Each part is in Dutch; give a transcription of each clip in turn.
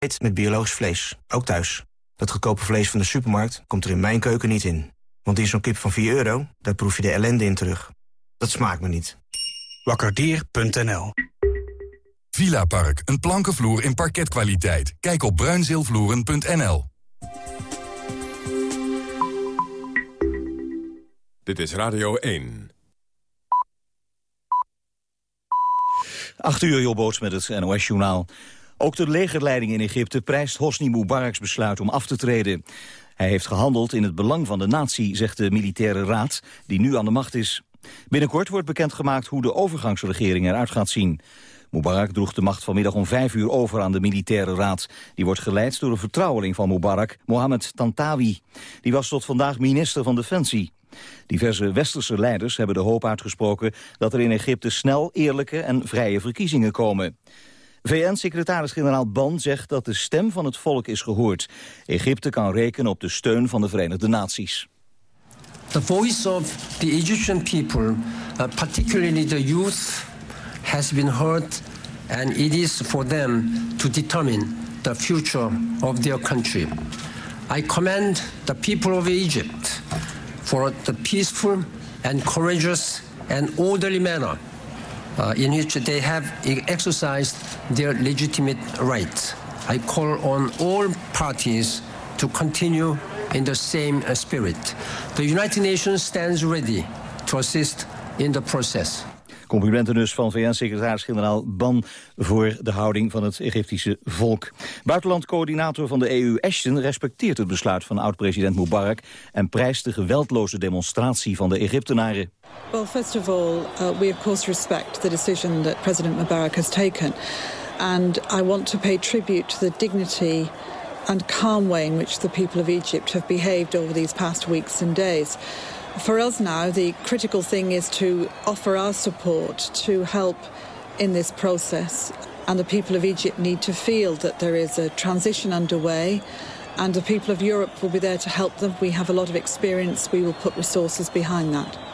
met biologisch vlees, ook thuis. Dat goedkope vlees van de supermarkt komt er in mijn keuken niet in. Want in zo'n kip van 4 euro, daar proef je de ellende in terug. Dat smaakt me niet. Wakkerdier.nl Villa Park, een plankenvloer in parketkwaliteit. Kijk op bruinzeelvloeren.nl Dit is Radio 1. 8 uur, Jobboot met het NOS-journaal. Ook de legerleiding in Egypte prijst Hosni Mubaraks besluit om af te treden. Hij heeft gehandeld in het belang van de natie, zegt de militaire raad, die nu aan de macht is. Binnenkort wordt bekendgemaakt hoe de overgangsregering eruit gaat zien. Mubarak droeg de macht vanmiddag om vijf uur over aan de militaire raad. Die wordt geleid door een vertrouweling van Mubarak, Mohammed Tantawi. Die was tot vandaag minister van Defensie. Diverse westerse leiders hebben de hoop uitgesproken dat er in Egypte snel eerlijke en vrije verkiezingen komen. VN-secretaris-generaal Ban zegt dat de stem van het volk is gehoord. Egypte kan rekenen op de steun van de Verenigde Naties. The voice of the Egyptian people, uh, particularly the youth, has been heard and it is for them to determine the future of their country. I commend the people of Egypt for the peaceful and courageous and orderly manner in which they have exercised their legitimate rights. I call on all parties to continue in the same uh, spirit. The United Nations stands ready to assist in the process. Complimenten dus van VN-secretaris-generaal Ban voor de houding van het Egyptische volk. Buitenlandcoördinator van de EU Ashton respecteert het besluit van oud-president Mubarak en prijst de geweldloze demonstratie van de Egyptenaren. Well, first of all, uh, we of course respect the decision that President Mubarak has taken. And I want to pay tribute to the dignity and calm way in which the people of Egypt have behaved over these past weeks and days. For us now, the critical thing is to offer our support to help in this process. And the people of Egypt need to feel that there is a transition underway and the people of Europe will be there to help them. We have a lot of experience. We will put resources behind that.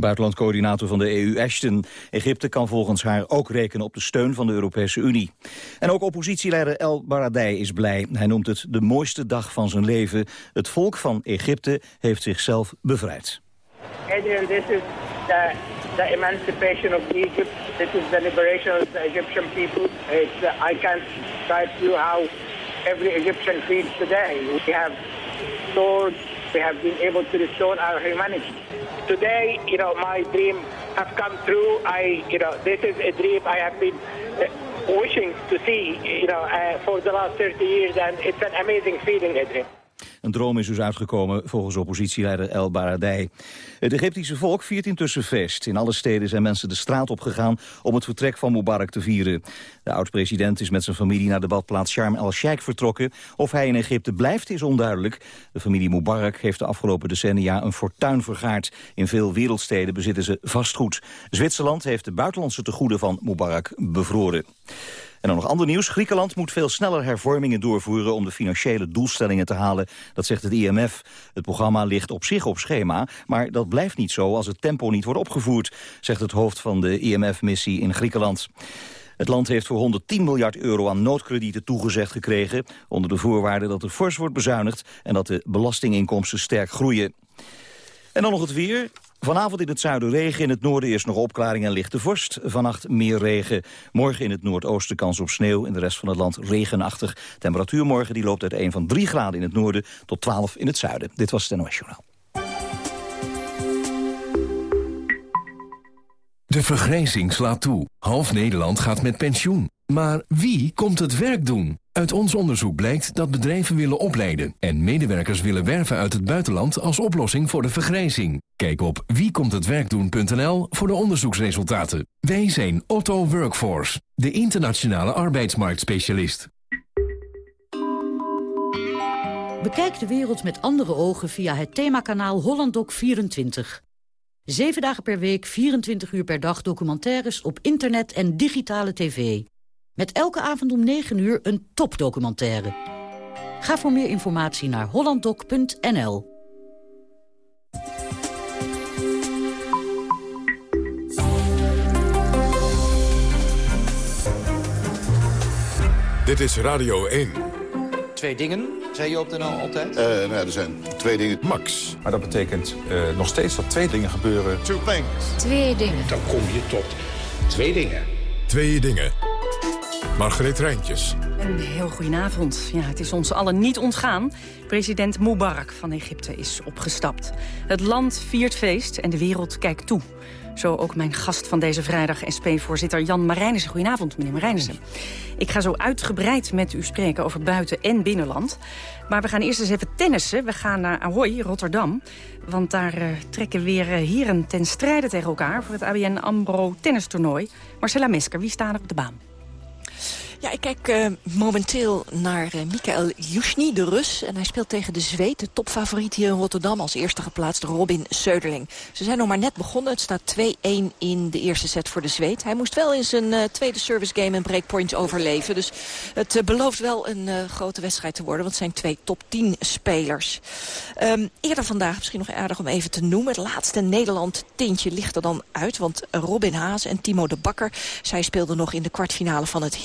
Buitenlandcoördinator van de EU Ashton. Egypte kan volgens haar ook rekenen op de steun van de Europese Unie. En ook oppositieleider El Baradei is blij. Hij noemt het de mooiste dag van zijn leven. Het volk van Egypte heeft zichzelf bevrijd. Adrian, this is the, the emancipation of Egypt. This is the liberation of the Egyptian people. It's, uh, I can't describe to you how every Egyptian feels today. We have swords, we have been able to our humanity. Today, you know, my dream has come true. I, you know, this is a dream I have been uh, wishing to see, you know, uh, for the last 30 years, and it's an amazing feeling, Adrian. Een droom is dus uitgekomen volgens oppositieleider El Baradei. Het Egyptische volk viert intussen feest. In alle steden zijn mensen de straat opgegaan om het vertrek van Mubarak te vieren. De oud-president is met zijn familie naar de badplaats Sharm el-Sheikh vertrokken. Of hij in Egypte blijft is onduidelijk. De familie Mubarak heeft de afgelopen decennia een fortuin vergaard. In veel wereldsteden bezitten ze vastgoed. Zwitserland heeft de buitenlandse tegoeden van Mubarak bevroren. En dan nog ander nieuws. Griekenland moet veel sneller hervormingen doorvoeren om de financiële doelstellingen te halen. Dat zegt het IMF. Het programma ligt op zich op schema, maar dat blijft niet zo als het tempo niet wordt opgevoerd, zegt het hoofd van de IMF-missie in Griekenland. Het land heeft voor 110 miljard euro aan noodkredieten toegezegd gekregen... onder de voorwaarde dat er fors wordt bezuinigd... en dat de belastinginkomsten sterk groeien. En dan nog het weer. Vanavond in het zuiden regen, in het noorden eerst nog opklaring en lichte vorst. Vannacht meer regen. Morgen in het noordoosten kans op sneeuw. In de rest van het land regenachtig. Temperatuur morgen die loopt uit 1 van 3 graden in het noorden tot 12 in het zuiden. Dit was het NOS Journaal. De vergrijzing slaat toe. Half Nederland gaat met pensioen. Maar wie komt het werk doen? Uit ons onderzoek blijkt dat bedrijven willen opleiden... en medewerkers willen werven uit het buitenland als oplossing voor de vergrijzing. Kijk op wiekomthetwerkdoen.nl voor de onderzoeksresultaten. Wij zijn Otto Workforce, de internationale arbeidsmarktspecialist. Bekijk de wereld met andere ogen via het themakanaal HollandDoc24. Zeven dagen per week, 24 uur per dag documentaires op internet en digitale tv. Met elke avond om 9 uur een topdocumentaire. Ga voor meer informatie naar hollanddoc.nl. Dit is Radio 1. Twee dingen, zei je op de NL altijd? Uh, nou, er zijn twee dingen. Max. Maar dat betekent uh, nog steeds dat twee dingen gebeuren. Two things. Twee dingen. Dan kom je tot twee dingen. Twee dingen. Margreet Rijntjes. Een heel goedenavond. Ja, het is ons allen niet ontgaan. President Mubarak van Egypte is opgestapt. Het land viert feest en de wereld kijkt toe. Zo ook mijn gast van deze vrijdag, SP-voorzitter Jan Marijnissen. Goedenavond, meneer Marijnissen. Ik ga zo uitgebreid met u spreken over buiten- en binnenland. Maar we gaan eerst eens even tennissen. We gaan naar Ahoy, Rotterdam. Want daar uh, trekken weer uh, heren ten strijde tegen elkaar... voor het ABN AMRO tennistoernooi. Marcella Mesker, wie staan er op de baan? Ja, ik kijk uh, momenteel naar uh, Mikael Yushny, de Rus. En hij speelt tegen de Zweed, de topfavoriet hier in Rotterdam... als eerste geplaatst Robin Söderling. Ze zijn nog maar net begonnen. Het staat 2-1 in de eerste set voor de Zweed. Hij moest wel in zijn uh, tweede service game een breakpoint overleven. Dus het belooft wel een grote wedstrijd te worden. Want het zijn twee top 10 spelers. Um, eerder vandaag, misschien nog aardig om even te noemen... het laatste Nederland tintje ligt er dan uit. Want Robin Haas en Timo de Bakker... zij speelden nog in de kwartfinale van het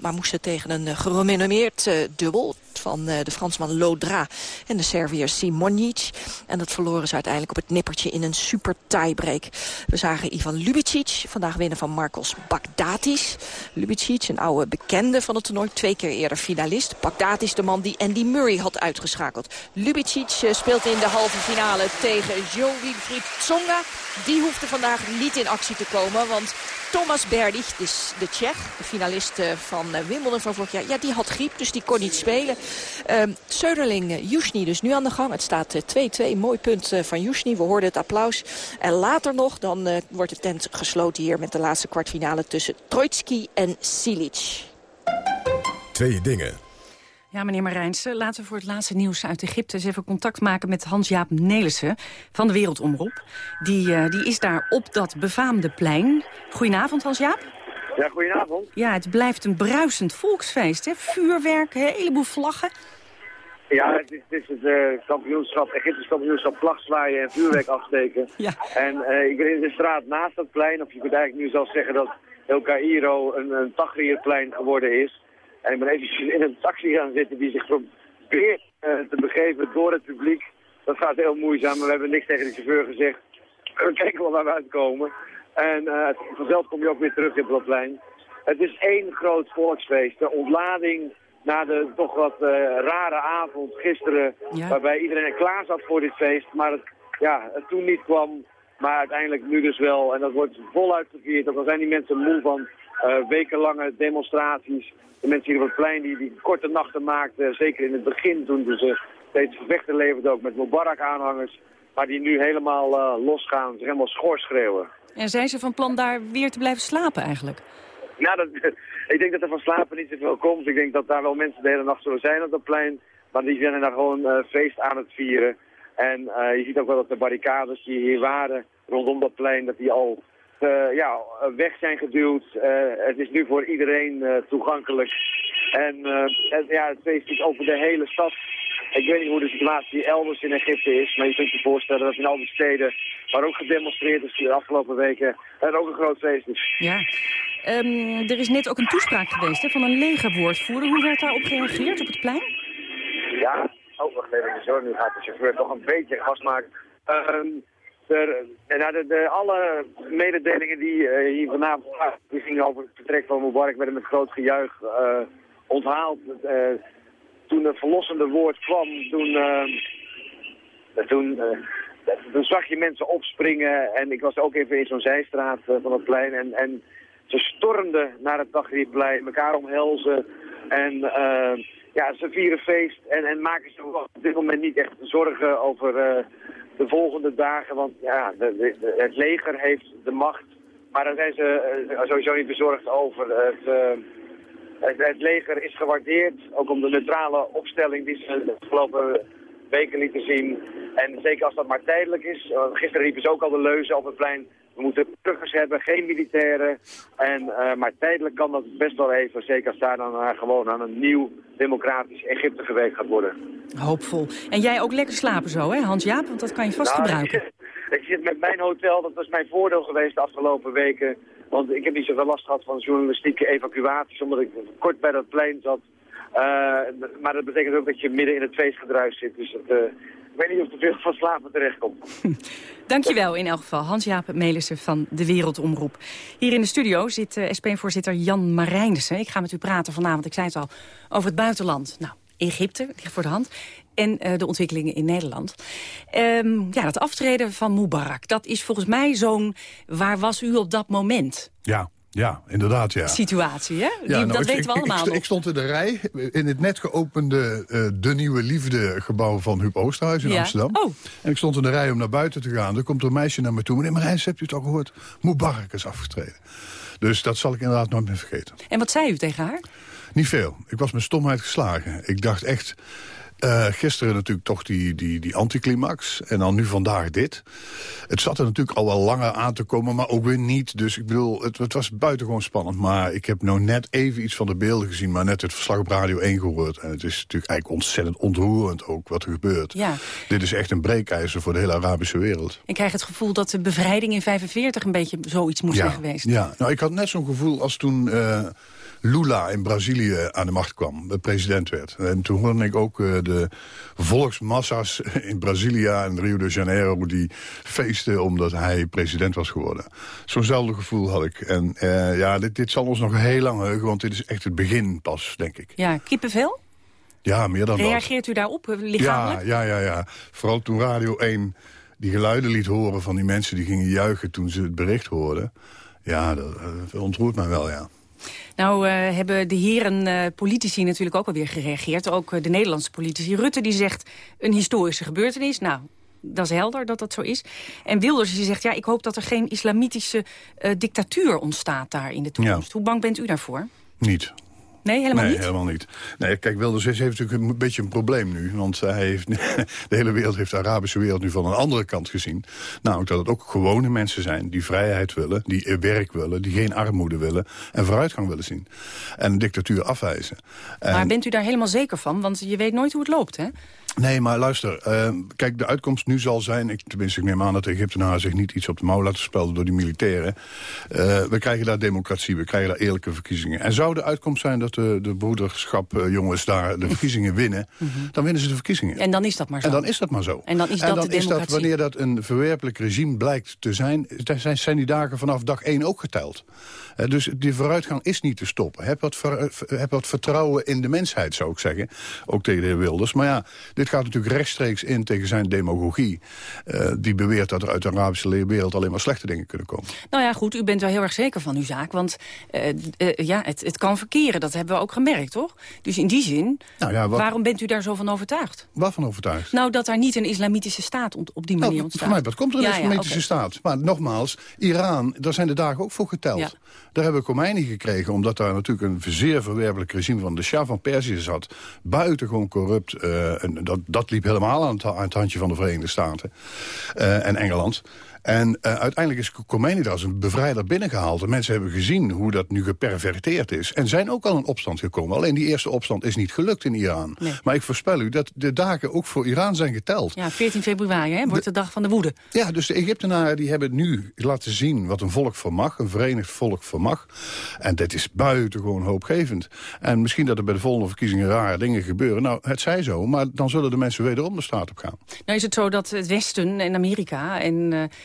maar moesten tegen een gerenommeerd uh, dubbel van uh, de Fransman Lodra en de Serviër Simonic. En dat verloren ze uiteindelijk op het nippertje in een super tiebreak. We zagen Ivan Lubicic vandaag winnen van Marcos Bagdatis. Lubicic, een oude bekende van het toernooi, twee keer eerder finalist. Bagdatis, de man die Andy Murray had uitgeschakeld. Lubicic uh, speelt in de halve finale tegen Jo-Wilfried Tsonga. Die hoefde vandaag niet in actie te komen, want Thomas Berdych, dus de Tsjech, de finalist van Wimbledon van vorig jaar... ja, die had griep, dus die kon niet spelen. Uh, Söderling, uh, Yushny dus nu aan de gang. Het staat 2-2, uh, mooi punt uh, van Yushny. We hoorden het applaus. En later nog, dan uh, wordt de tent gesloten hier... met de laatste kwartfinale tussen Troitsky en Silic. Twee dingen. Ja, meneer Marijnse, laten we voor het laatste nieuws uit Egypte... eens even contact maken met Hans-Jaap Nelissen van de Wereldomroep. Die, uh, die is daar op dat befaamde plein. Goedenavond, Hans-Jaap. Ja, goedenavond. Ja, het blijft een bruisend volksfeest, hè? Vuurwerk, een heleboel vlaggen. Ja, het is, het, is het uh, kampioenschap, Egyptisch kampioenschap vlagzwaaien en vuurwerk afsteken. Ja. En uh, ik ben in de straat naast dat plein, of je kunt eigenlijk nu zelfs zeggen dat El Cairo een, een Tahrirplein geworden is. En ik ben even in een taxi gaan zitten die zich probeert uh, te begeven door het publiek. Dat gaat heel moeizaam, maar we hebben niks tegen de chauffeur gezegd. We kijken wel waar we uitkomen. En uh, vanzelf kom je ook weer terug dat plein. Het is één groot volksfeest. De ontlading na de toch wat uh, rare avond gisteren, ja. waarbij iedereen klaar zat voor dit feest, maar het, ja, het toen niet kwam, maar uiteindelijk nu dus wel. En dat wordt voluit gevierd, ook al zijn die mensen moe van uh, wekenlange demonstraties. De mensen hier op het plein die, die korte nachten maakten, zeker in het begin toen ze steeds gevechten leverden ook met Mubarak-aanhangers. Maar die nu helemaal uh, losgaan, zich helemaal schorschreeuwen. En zijn ze van plan daar weer te blijven slapen eigenlijk? Nou, dat, ik denk dat er van slapen niet zoveel komt. Ik denk dat daar wel mensen de hele nacht zullen zijn op dat plein. Maar die zijn daar gewoon uh, feest aan het vieren. En uh, je ziet ook wel dat de barricades die hier waren rondom dat plein, dat die al uh, ja, weg zijn geduwd. het is nu voor iedereen toegankelijk. En het, ja, het feest is over de hele stad. Ik weet niet hoe de situatie elders in Egypte is, maar je kunt je voorstellen dat in al die steden waar ook gedemonstreerd is de afgelopen weken, er ook een groot feest is. Ja. Um, er is net ook een toespraak geweest hè, van een legerwoordvoerder. Hoe werd daarop gereageerd op het plein? Ja, ook nog even zo. Nu gaat de chauffeur toch een beetje gas maken. Um, de, nou, de, de, alle mededelingen die uh, hier vanavond die gingen over het vertrek van Mubarak werden met groot gejuich uh, onthaald. Uh, toen het verlossende woord kwam, toen, toen, uh, toen zag je mensen opspringen. En ik was ook even in zo'n zijstraat uh, van het plein. En, en ze stormden naar het Tahrirplein, elkaar omhelzen. En ja, ze vieren feest en, en maken zich op dit moment niet echt zorgen over de volgende dagen. Want ja, de, het leger heeft de macht. Maar daar zijn ze sowieso niet bezorgd over. Het, het, het, leger is gewaardeerd, ook om de neutrale opstelling die ze de afgelopen weken lieten zien. En zeker als dat maar tijdelijk is. Gisteren riepen ze ook al de leuzen op het plein. We moeten burgers hebben, geen militairen. En, uh, maar tijdelijk kan dat best wel even. Zeker als daar dan uh, gewoon aan een nieuw democratisch Egypte gewerkt gaat worden. Hoopvol. En jij ook lekker slapen zo, hè Hans-Jaap? Want dat kan je vast nou, gebruiken. Ik zit, ik zit met mijn hotel, dat was mijn voordeel geweest de afgelopen weken. Want ik heb niet zoveel last gehad van journalistieke evacuaties, omdat ik kort bij dat plein zat. Uh, maar dat betekent ook dat je midden in het feestgedruis zit. Dus uh, ik weet niet of er veel van slapen terechtkomt. Dankjewel in elk geval, Hans-Jaap Melissen van de Wereldomroep. Hier in de studio zit uh, SP-voorzitter Jan Marijnissen. Ik ga met u praten vanavond, ik zei het al, over het buitenland. Nou, Egypte, ligt voor de hand. En uh, de ontwikkelingen in Nederland. Um, ja, dat aftreden van Mubarak, dat is volgens mij zo'n... waar was u op dat moment? Ja, ja, inderdaad, ja. Situatie, hè? Die, nou, dat ik, weten we allemaal ik, ik, stond in de rij in het net geopende uh, De Nieuwe Liefde gebouw van Huub Oosterhuis in ja. Amsterdam. Oh. En ik stond in de rij om naar buiten te gaan. Er komt een meisje naar me toe. Meneer Marijns, hebt u het al gehoord? Mubarak is afgetreden. Dus dat zal ik inderdaad nooit meer vergeten. En wat zei u tegen haar? Niet veel. Ik was mijn stomheid geslagen. Ik dacht echt... Uh, gisteren natuurlijk toch die, die, die anticlimax. En dan nu vandaag dit. Het zat er natuurlijk al wel langer aan te komen, maar ook weer niet. Dus ik bedoel, het, het was buitengewoon spannend. Maar ik heb nou net even iets van de beelden gezien... maar net het verslag op Radio 1 gehoord. En het is natuurlijk eigenlijk ontzettend ontroerend ook wat er gebeurt. Ja. Dit is echt een breekijzer voor de hele Arabische wereld. Ik krijg het gevoel dat de bevrijding in 45 een beetje zoiets moest ja, zijn geweest. Ja, nou ik had net zo'n gevoel als toen... Uh, Lula in Brazilië aan de macht kwam, de president werd. En toen hoorde ik ook uh, de volksmassa's in Brazilië en Rio de Janeiro... die feesten omdat hij president was geworden. Zo'nzelfde gevoel had ik. En uh, ja, dit, dit zal ons nog heel lang heugen, want dit is echt het begin pas, denk ik. Ja, kippenvel? Ja, meer dan Reageert dat. u daarop, lichamelijk? Ja, ja, ja, ja. Vooral toen Radio 1 die geluiden liet horen van die mensen... die gingen juichen toen ze het bericht hoorden. Ja, dat, dat ontroert mij wel, ja. Nou uh, hebben de heren uh, politici natuurlijk ook alweer gereageerd. Ook uh, de Nederlandse politici. Rutte die zegt een historische gebeurtenis. Nou, dat is helder dat dat zo is. En Wilders die zegt, ja, ik hoop dat er geen islamitische dictatuur ontstaat daar in de toekomst. Ja. Hoe bang bent u daarvoor? Niet. Nee, helemaal nee, niet? helemaal niet. Nee, kijk, Wilders heeft natuurlijk een beetje een probleem nu. Want hij heeft, de hele wereld heeft de Arabische wereld nu van een andere kant gezien. Namelijk dat het ook gewone mensen zijn die vrijheid willen, die werk willen, die geen armoede willen en vooruitgang willen zien. En een dictatuur afwijzen. En... Maar bent u daar helemaal zeker van? Want je weet nooit hoe het loopt, hè? Nee, maar luister. Uh, kijk, de uitkomst nu zal zijn... Ik, tenminste, ik neem aan dat de Egyptenaren zich niet iets op de mouw laten spelden... door die militairen. Uh, we krijgen daar democratie, we krijgen daar eerlijke verkiezingen. En zou de uitkomst zijn dat de, de broederschap uh, jongens daar de verkiezingen winnen... Mm -hmm. dan winnen ze de verkiezingen. En dan is dat maar zo. En dan is dat maar zo. En dan is dat en dan de is dat, wanneer dat een verwerpelijk regime blijkt te zijn... zijn, zijn die dagen vanaf dag één ook geteld. Uh, dus die vooruitgang is niet te stoppen. Heb wat, ver, heb wat vertrouwen in de mensheid, zou ik zeggen. Ook tegen de heer Wilders. Maar ja, dit gaat natuurlijk rechtstreeks in tegen zijn demagogie. Uh, die beweert dat er uit de Arabische wereld alleen maar slechte dingen kunnen komen. Nou ja, goed, u bent wel heel erg zeker van uw zaak. Want uh, uh, ja, het, het kan verkeren, dat hebben we ook gemerkt, toch? Dus in die zin, nou ja, wat... waarom bent u daar zo van overtuigd? Waarvan overtuigd? Nou, dat daar niet een islamitische staat op die manier nou, ontstaat. Voor mij, wat komt er een ja, islamitische ja, okay. staat? Maar nogmaals, Iran, daar zijn de dagen ook voor geteld. Daar hebben we Khomeini gekregen, omdat daar natuurlijk een zeer verwerpelijk regime van de Shah van Perzië zat. Buitengewoon corrupt. Uh, en dat, liep helemaal aan het, aan het handje van de Verenigde Staten uh, en Engeland. En uh, uiteindelijk is Khomeini daar als een bevrijder binnengehaald. En mensen hebben gezien hoe dat nu geperverteerd is. En zijn ook al in opstand gekomen. Alleen die eerste opstand is niet gelukt in Iran. Nee. Maar ik voorspel u dat de dagen ook voor Iran zijn geteld. Ja, 14 februari hè, wordt de, de dag van de woede. Ja, dus de Egyptenaren die hebben nu laten zien wat een volk vermag. Een verenigd volk vermag. En dat is buitengewoon hoopgevend. En misschien dat er bij de volgende verkiezingen rare dingen gebeuren. Nou, het zij zo. Maar dan zullen de mensen wederom de straat op gaan. Nou is het zo dat het Westen en Amerika en... Uh,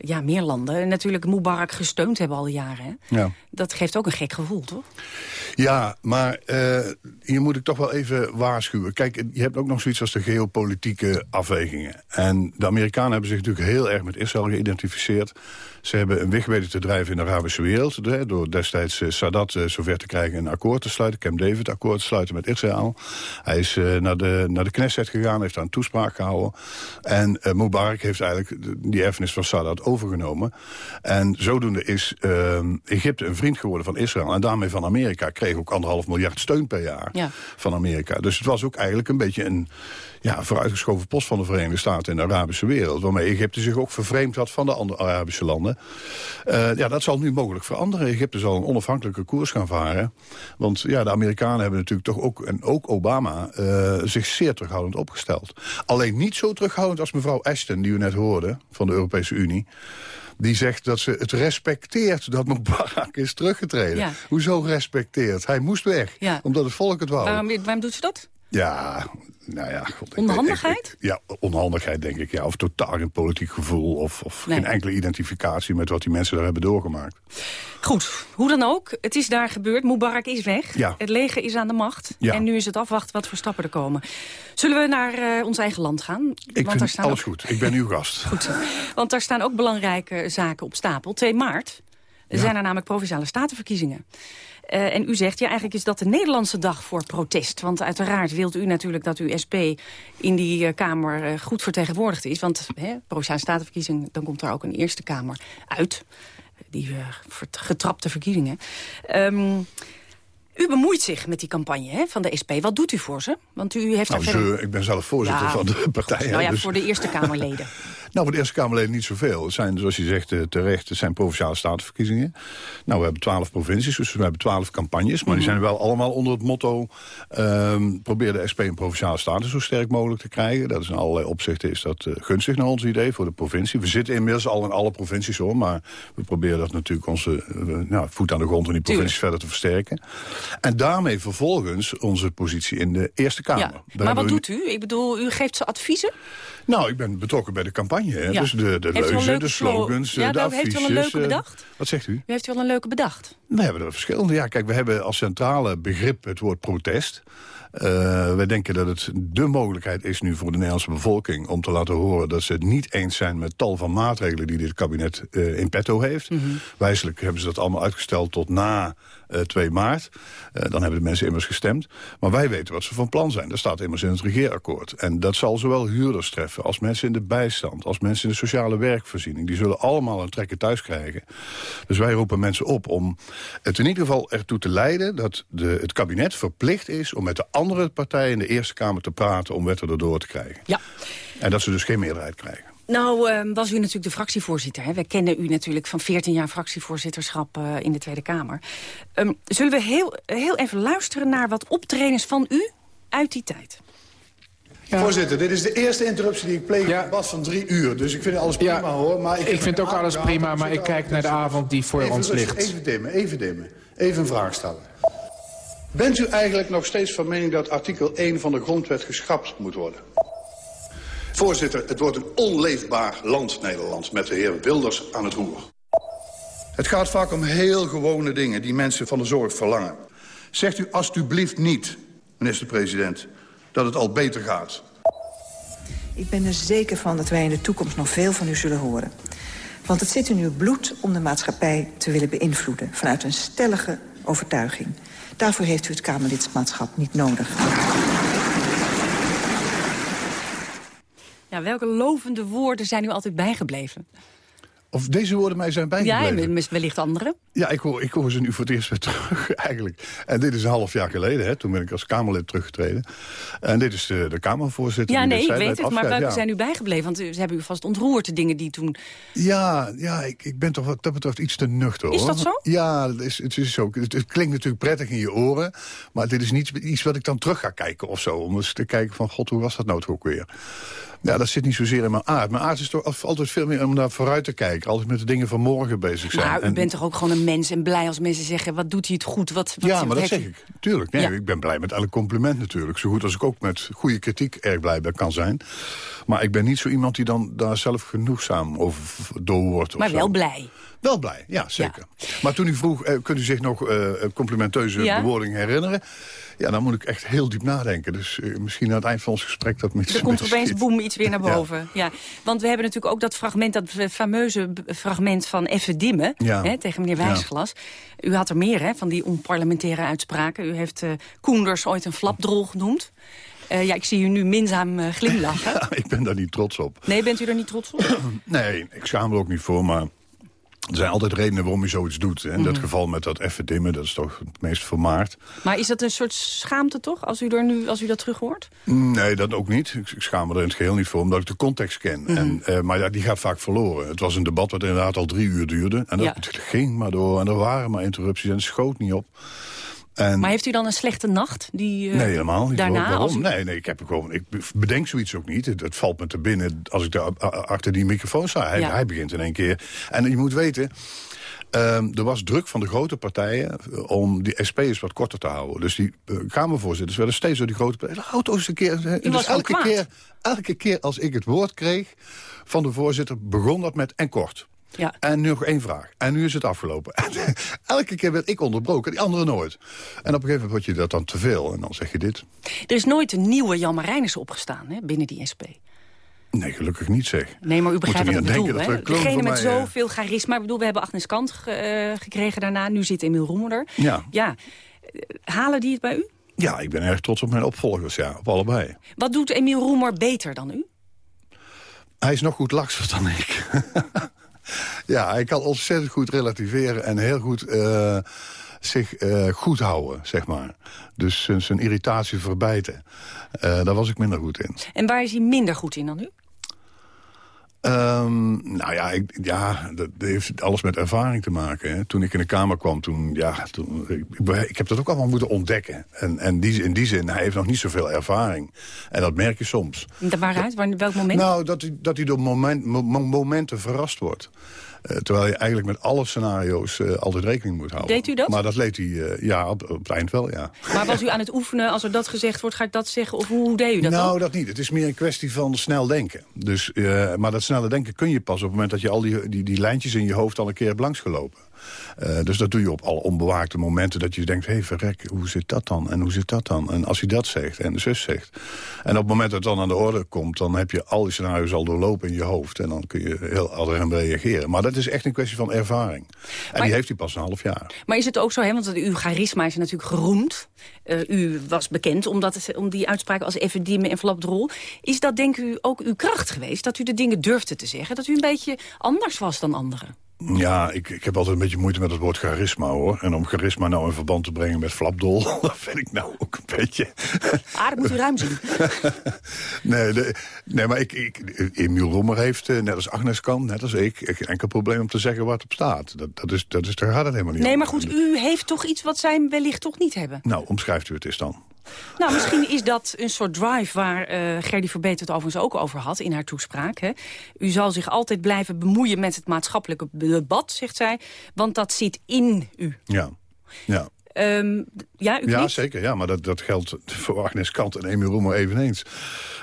ja, meer landen natuurlijk Mubarak gesteund hebben al jaren. Hè? Ja. Dat geeft ook een gek gevoel, toch? Ja, maar uh, hier moet ik toch wel even waarschuwen. Kijk, je hebt ook nog zoiets als de geopolitieke afwegingen. En de Amerikanen hebben zich natuurlijk heel erg met Israël geïdentificeerd. Ze hebben een weg weten te drijven in de Arabische wereld... Hè, door destijds uh, Sadat uh, zover te krijgen een akkoord te sluiten... Camp David akkoord te sluiten met Israël. Hij is uh, naar, de, naar de Knesset gegaan, heeft daar een toespraak gehouden. En Mubarak heeft eigenlijk die erfenis van Sadat overgenomen. En zodoende is Egypte een vriend geworden van Israël... en daarmee van Amerika kreeg ook anderhalf miljard steun per jaar ja. van Amerika. Dus het was ook eigenlijk een beetje een ja, vooruitgeschoven post van de Verenigde Staten in de Arabische wereld. Waarmee Egypte zich ook vervreemd had van de andere Arabische landen. Uh, ja, dat zal nu mogelijk veranderen. Egypte zal een onafhankelijke koers gaan varen. Want ja, de Amerikanen hebben natuurlijk toch ook, en ook Obama, uh, zich zeer terughoudend opgesteld. Alleen niet zo terughoudend als mevrouw Ashton, die u net hoorde, van de Europese Unie. die zegt dat ze het respecteert dat Mubarak is teruggetreden. Ja. Hoezo respecteert? Hij moest weg, Ja. omdat het volk het wou. Waarom, waarom doet ze dat? Ja, nou ja. God, Onhandigheid? ik- ik- ja, onhandigheid denk ik. Ja. Of totaal geen politiek gevoel. Of, of Nee. geen enkele identificatie met wat die mensen daar hebben doorgemaakt. Goed, hoe dan ook. Het is daar gebeurd. Mubarak is weg. Ja. Het leger is aan de macht. Ja. En nu is het afwachten wat voor stappen er komen. Zullen we naar eh, ons eigen land gaan? Ik vind staan alles ook- goed. Ik ben uw gast. Goed. Want daar staan ook belangrijke zaken op stapel. 2 maart zijn er namelijk Provinciale Statenverkiezingen. Eh, en u zegt, ja, eigenlijk is dat de Nederlandse dag voor protest. Want uiteraard wilt u natuurlijk dat uw SP in die eh, Kamer eh, goed vertegenwoordigd is. Want hè, Provinciale Statenverkiezingen, dan komt er ook een Eerste Kamer uit. Die getrapte verkiezingen. Ehm, u bemoeit zich met die campagne hè, van de SP. Wat doet u voor ze? Want u heeft Nou, verder... ze, ik ben zelf voorzitter Ja, van de partij. Nou ja, dus- voor de Eerste Kamerleden. Nou, voor de Eerste Kamerleden niet zoveel. Het zijn, zoals je zegt, eh, terecht, het zijn provinciale statenverkiezingen. Nou, we hebben twaalf provincies, dus we hebben twaalf campagnes. Maar die Mhm. zijn wel allemaal onder het motto... ehm, probeer de SP een provinciale status zo sterk mogelijk te krijgen. Dat is in allerlei opzichten is dat eh, gunstig naar ons idee voor de provincie. We zitten inmiddels al in alle provincies hoor, maar we proberen dat natuurlijk onze eh, nou, voet aan de grond in die provincies verder te versterken. En daarmee vervolgens onze positie in de Eerste Kamer. Ja. Maar wat doet u? Ik bedoel, u geeft ze adviezen? nou, ik ben betrokken bij de campagne. Hè? Ja. Dus de, de leuzen, de slo- slogans, Ja, eh, de daar heeft u wel een leuke eh, bedacht? Wat zegt u? U heeft wel een leuke bedacht. We hebben er verschillende. Ja, kijk, we hebben als centrale begrip het woord protest. Eh, wij denken dat het de mogelijkheid is nu voor de Nederlandse bevolking... om te laten horen dat ze het niet eens zijn met tal van maatregelen... die dit kabinet eh, in petto heeft. Wijselijk hebben ze dat allemaal uitgesteld tot na eh, 2 maart. Eh, dan hebben de mensen immers gestemd. Maar wij weten wat ze van plan zijn. Dat staat immers in het regeerakkoord. En dat zal zowel huurders treffen als mensen in de bijstand... als mensen in de sociale werkvoorziening. Die zullen allemaal een trekker thuis krijgen. Dus wij roepen mensen op om het in ieder geval ertoe te leiden... dat de, het kabinet verplicht is om met de andere partijen in de Eerste Kamer te praten... om wetten erdoor te krijgen. Ja. En dat ze dus geen meerderheid krijgen. Nou, eh, was u natuurlijk de fractievoorzitter. Hè? We kennen u natuurlijk van 14 jaar fractievoorzitterschap eh, in de Tweede Kamer. Ehm, zullen we heel, heel even luisteren naar wat optredens van u uit die tijd? Voorzitter, dit is de eerste interruptie die ik pleeg Bas van drie uur. Dus ik vind alles prima hoor. Maar ik, Ik vind ook alles prima, maar ik kijk naar de avond die voor even ons rustig, ligt. Even dimmen, even dimmen. Even een vraag stellen. Bent u eigenlijk nog steeds van mening dat artikel 1 van de grondwet geschrapt moet worden? Voorzitter, het wordt een onleefbaar land Nederland met de heer Wilders aan het roer. Het gaat vaak om heel gewone dingen die mensen van de zorg verlangen. Zegt u alstublieft niet, minister-president, dat het al beter gaat. Ik ben er zeker van dat wij in de toekomst nog veel van u zullen horen. Want het zit in uw bloed om de maatschappij te willen beïnvloeden... vanuit een stellige overtuiging. Daarvoor heeft u het Kamerlidmaatschap niet nodig. Ja, welke lovende woorden zijn u altijd bijgebleven? Of deze woorden mij zijn bijgebleven. Ja, wellicht andere. Ja, ik hoor, ik hoor ze nu voor het eerst weer terug, eigenlijk. En dit is een half jaar geleden, hè, toen ben ik als Kamerlid teruggetreden. En dit is de, de Kamervoorzitter. Ja, nee, ik weet het, maar welke Ja. zijn u bijgebleven? Want ze hebben u vast ontroerd, de dingen die toen... Ja, ja ik, ik ben toch wat dat betreft iets te nuchter. Is hoor. dat zo? Ja, het, is, het, is ook, het, het klinkt natuurlijk prettig in je oren. Maar dit is niet iets wat ik dan terug ga kijken of zo. Om eens te kijken van, god, hoe was dat nou toch ook weer? Ja, dat zit niet zozeer in mijn aard. Mijn aard is toch al- altijd veel meer om naar vooruit te kijken. Altijd met de dingen van morgen bezig zijn. Maar u En- bent toch ook gewoon een mens en blij als mensen zeggen... wat doet hij het goed? Wat, wat, ja, wat maar dat zeg ik. Tuurlijk. Nee, Ja. Ik ben blij met elk compliment natuurlijk. Zo goed als ik ook met goede kritiek erg blij ben kan zijn. Maar ik ben niet zo iemand die dan daar zelf genoegzaam over door wordt. Maar zo. wel blij. Wel blij, ja, zeker. Maar toen u vroeg, eh, kunt u zich nog eh, complimenteuze Ja. bewoordingen herinneren? Ja, dan moet ik echt heel diep nadenken. Dus eh, misschien aan het eind van ons gesprek dat me iets Er komt opeens boem iets weer naar boven. Ja. Want we hebben natuurlijk ook dat fragment, dat fameuze b- fragment van Effe Dimmen... Ja. Hè, tegen meneer Ja. Wijsglas. U had er meer hè, van die onparlementaire uitspraken. U heeft eh, Koenders ooit een flapdrol genoemd. Eh, ja, ik zie u nu minzaam eh, glimlachen. Ja, ik ben daar niet trots op. Nee, bent u er niet trots op? Nee, ik schaam me er ook niet voor, maar... Er zijn altijd redenen waarom je zoiets doet. In dat Mhm. geval met dat effe dimmen, dat is toch het meest vermaard. Maar is dat een soort schaamte toch, als u, er nu, als u dat terug hoort? Nee, dat ook niet. Ik, ik schaam me er in het geheel niet voor, omdat ik de context ken. Mhm. en, eh, maar ja, die gaat vaak verloren. Het was een debat wat inderdaad al drie uur duurde. En dat Ja. ging maar door. En er waren maar interrupties en het schoot niet op. En Maar heeft u dan een slechte nacht? Die, eh, nee, helemaal niet. Daarna, Waarom? als u- Nee, nee, ik, heb gewoon, ik bedenk zoiets ook niet. Het, het valt me te binnen als ik daar achter die microfoon sta. Hij, Ja. hij begint in één keer. En je moet weten... ehm, er was druk van de grote partijen eh, om die SP'ers wat korter te houden. Dus die eh, Kamervoorzitters werden steeds door die grote partijen... Houd eens een keer... dus elke kwaad. keer, elke keer als ik het woord kreeg van de voorzitter... begon dat met en kort. Ja. En nu nog één vraag. En nu is het afgelopen. En elke keer werd ik onderbroken, die andere nooit. En op een gegeven moment word je dat dan te veel. En dan zeg je dit. Er is nooit een nieuwe Jan Marijnissen opgestaan hè, binnen die SP. Nee, gelukkig niet zeg. Nee, maar u begrijpt wat ik bedoel. denken hè? Degene met mij, eh, zoveel charisma. Ik bedoel, we hebben Agnes Kant ge- eh, gekregen daarna. Nu zit Emiel Roemer er. Ja. ja. Halen die het bij u? Ja, ik ben erg trots op mijn opvolgers, ja, op allebei. Wat doet Emiel Roemer beter dan u? Hij is nog goed lakser dan ik. ja, hij kan ontzettend goed relativeren en heel goed eh, zich eh, goed houden, zeg maar. Dus zijn- irritatie verbijten. Eh, daar was ik minder goed in. En waar is hij minder goed in dan u? Ehm, nou ja, ik, ja, dat heeft alles met ervaring te maken. Hè. Toen ik in de Kamer kwam, toen, ja, toen, ik, heb dat ook allemaal moeten ontdekken. En, en die, in die zin, hij heeft nog niet zoveel ervaring. En dat merk je soms. Waaruit? Waar, welk moment? Nou, dat hij, dat hij door moment, mo- mo- momenten verrast wordt. Eh, terwijl je eigenlijk met alle scenario's eh, altijd rekening moet houden. Deed u dat? Maar dat leed hij, eh, ja, op, op het eind wel, ja. Maar was u aan het oefenen, als er dat gezegd wordt, ga ik dat zeggen? Of hoe, hoe deed u dat nou, dan? dat niet. Het is meer een kwestie van snel denken. Dus, maar dat snelle denken kun je pas op het moment dat je al die, die, die lijntjes in je hoofd al een keer hebt langsgelopen. Eh, dus dat doe je op alle onbewaakte momenten dat je denkt... hé, hey, verrek, hoe zit dat dan? En hoe zit dat dan? En als hij dat zegt en de zus zegt. En op het moment dat het dan aan de orde komt... dan heb je al die scenario's al doorlopen in je hoofd. En dan kun je heel adem reageren. Maar dat is echt een kwestie van ervaring. En Maar- die heeft hij pas een half jaar. Maar is het ook zo, hè, want uw charisma is natuurlijk geroemd. Eh, u was bekend omdat het, om die uitspraak als even die me en flapdrol. Is dat denk u ook uw kracht geweest? Dat u de dingen durfde te zeggen? Dat u een beetje anders was dan anderen? Ja, ik, ik heb altijd een beetje moeite met het woord charisma, hoor. En om charisma nou in verband te brengen met flapdol... dat vind ik nou ook een beetje... Ah, dat moet u ruim zien. nee, de- nee, maar ik, ik, Emiel Roemer heeft, eh, net als Agnes kan, net als ik... geen enkel probleem om te zeggen waar het op staat. Dat, dat is, dat is, daar gaat het helemaal niet Nee, om. maar goed, u heeft toch iets wat zij wellicht toch niet hebben? Nou, omschrijft u het eens dan. Nou, misschien is dat een soort drive waar eh Gerdy Verbeet het overigens ook over had in haar toespraak. Hè. U zal zich altijd blijven bemoeien met het maatschappelijke debat, zegt zij. Want dat zit in u. Ja, ja. Ehm, ja, u Ja, zeker. Ja, maar dat, dat geldt voor Agnes Kant en Emiel Roemer eveneens.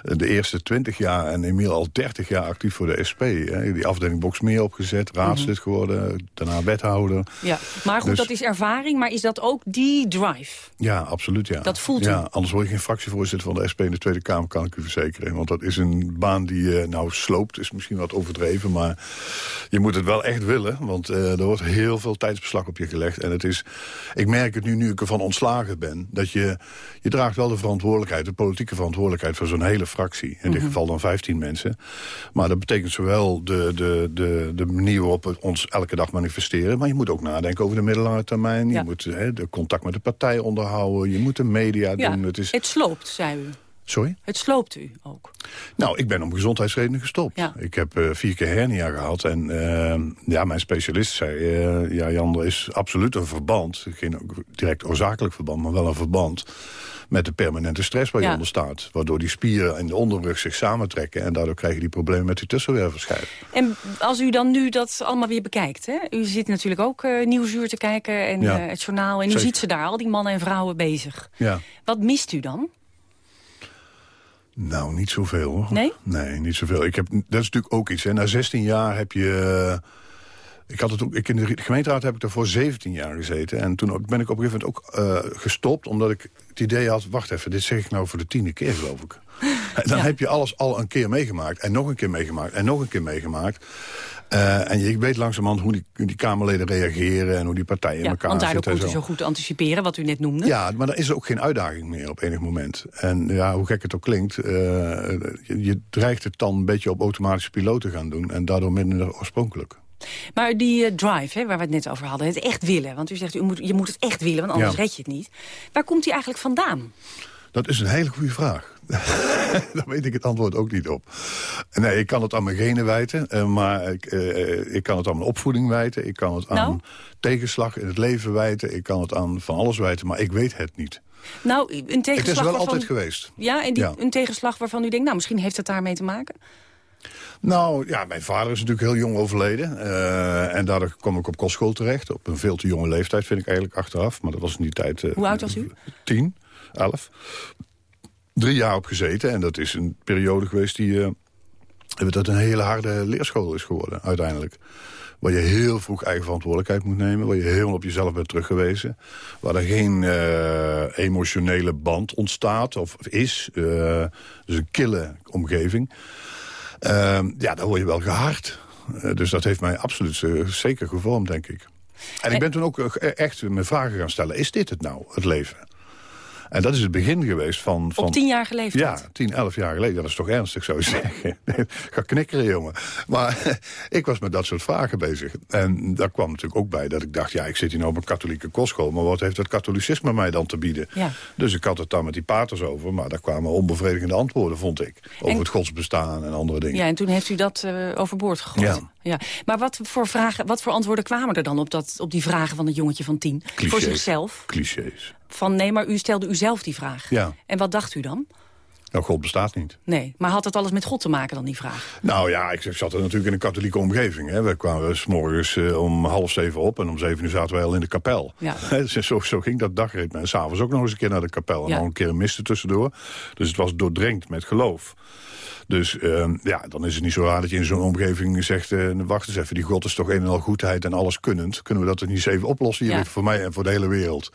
De eerste 20 jaar en Emiel al 30 jaar actief voor de SP. Hè. Die afdeling Boksmeer opgezet, raadslid geworden, daarna wethouder. Ja, maar goed, Dus- dat is ervaring, maar is dat ook die drive? Ja, absoluut, ja. Dat voelt u? Ja, anders word je geen fractievoorzitter van de SP in de Tweede Kamer, kan ik u verzekeren. Want dat is een baan die je nou sloopt, is misschien wat overdreven. Maar je moet het wel echt willen, want eh, er wordt heel veel tijdsbeslag op je gelegd. En het is, ik merk het nu, nu ik ervan ontslagen ben, dat je, je draagt wel de verantwoordelijkheid, de politieke verantwoordelijkheid voor zo'n hele fractie. In dit Mhm. geval dan 15 mensen. Maar dat betekent zowel de, de, de, de manier waarop we ons elke dag manifesteren, maar je moet ook nadenken over de middellange termijn. Ja. Je moet hè, de contact met de partij onderhouden. Je moet de media Ja, doen. Het is... het sloopt, zei u. Sorry? Het sloopt u ook. Nou, ik ben om gezondheidsredenen gestopt. Ja. Ik heb eh, vier keer hernia gehad. En eh, ja, mijn specialist zei... eh, ja, Jan, er is absoluut een verband. Geen direct oorzakelijk verband, maar wel een verband... met de permanente stress waar je Ja. onder staat. Waardoor die spieren in de onderrug zich samentrekken... en daardoor krijg je die problemen met die tussenwervelschijf. En als u dan nu dat allemaal weer bekijkt, hè? u zit natuurlijk ook Nieuwsuur te kijken en Ja. het journaal... en u Zeker. ziet ze daar, al die mannen en vrouwen bezig. Ja. Wat mist u dan? Nou, niet zoveel hoor. Nee? Nee, niet zoveel. Ik heb, dat is natuurlijk ook iets. Hè. Na 16 jaar heb je... eh, ik had het ook, ik in de gemeenteraad heb ik er voor 17 jaar gezeten. En toen ben ik op een gegeven moment ook eh, gestopt. Omdat ik het idee had, wacht even, dit zeg ik nou voor de tiende keer geloof ik. En dan heb je alles al een keer meegemaakt. En nog een keer meegemaakt. En nog een keer meegemaakt. Eh, en je weet langzamerhand hoe die, hoe die Kamerleden reageren. En hoe die partijen in Ja, elkaar want daardoor zitten. kunt u zo goed anticiperen, wat u net noemde. ja, maar dan is er ook geen uitdaging meer op enig moment. En ja, hoe gek het ook klinkt, eh, je, je dreigt het dan een beetje op automatische piloot te gaan doen. En daardoor minder oorspronkelijk. Maar die eh, drive, hè, waar we het net over hadden, het echt willen. Want u zegt, u moet, je moet het echt willen, want anders Ja. red je het niet. Waar komt die eigenlijk vandaan? Dat is een hele goede vraag. Daar weet ik het antwoord ook niet op. Nee, ik kan het aan mijn genen wijten. Uh, maar ik, uh, ik kan het aan mijn opvoeding wijten. Ik kan het aan Nou? tegenslag in het leven wijten. Ik kan het aan van alles wijten, maar ik weet het niet. Nou, een tegenslag Het is wel waarvan- altijd geweest. Ja, en die, Ja. een tegenslag waarvan u denkt, nou, misschien heeft het daarmee te maken? Nou, ja, mijn vader is natuurlijk heel jong overleden. Eh, en daardoor kwam ik op kostschool terecht. Op een veel te jonge leeftijd, vind ik eigenlijk achteraf. Maar dat was in die tijd... eh, Hoe oud was u? Tien, elf. Drie jaar op gezeten. En dat is een periode geweest die... eh, dat een hele harde leerschool is geworden, uiteindelijk. Waar je heel vroeg eigen verantwoordelijkheid moet nemen. Waar je helemaal op jezelf bent teruggewezen. Waar er geen eh, emotionele band ontstaat of is. Dus een kille omgeving. Ehm, ja, dan word je wel gehard. Eh, dus dat heeft mij absoluut zeker gevormd, denk ik. En ik ben toen ook eh, echt me vragen gaan stellen. Is dit het nou, het leven? En dat is het begin geweest van... van Op tienjarige leeftijd? Ja, 10, 11 jaar geleden. Dat is toch ernstig, zou je zeggen. Ga knikkeren, jongen. Maar ik was met dat soort vragen bezig. En daar kwam natuurlijk ook bij dat ik dacht... ja, ik zit hier nou op een katholieke kostschool... maar wat heeft het katholicisme mij dan te bieden? Ja. Dus ik had het daar met die paters over... maar daar kwamen onbevredigende antwoorden, vond ik. Over En- het godsbestaan en andere dingen. Ja, en toen heeft u dat eh, overboord gegooid. Ja. Ja. Maar wat voor, vragen, wat voor antwoorden kwamen er dan op, dat, op die vragen van het jongetje van tien? Voor Clichés. zichzelf? Clichés. Van nee, maar u stelde u zelf die vraag. Ja. En wat dacht u dan? Nou, God bestaat niet. Nee, maar had het alles met God te maken dan, die vraag? Nou ja, ik zat er natuurlijk in een katholieke omgeving. Hè. We kwamen s morgens eh, om half zeven op en om zeven uur zaten wij al in de kapel. Ja. Dus zo, zo ging dat dagritme. En s'avonds ook nog eens een keer naar de kapel. En Ja. nog een keer een miste tussendoor. Dus het was doordrenkt met geloof. Dus eh, ja, dan is het niet zo raar dat je in zo'n omgeving zegt... eh, wacht eens even, die God is toch een en al goedheid en alles kunnend. Kunnen we dat er niet eens even oplossen hier Ja. voor mij en voor de hele wereld?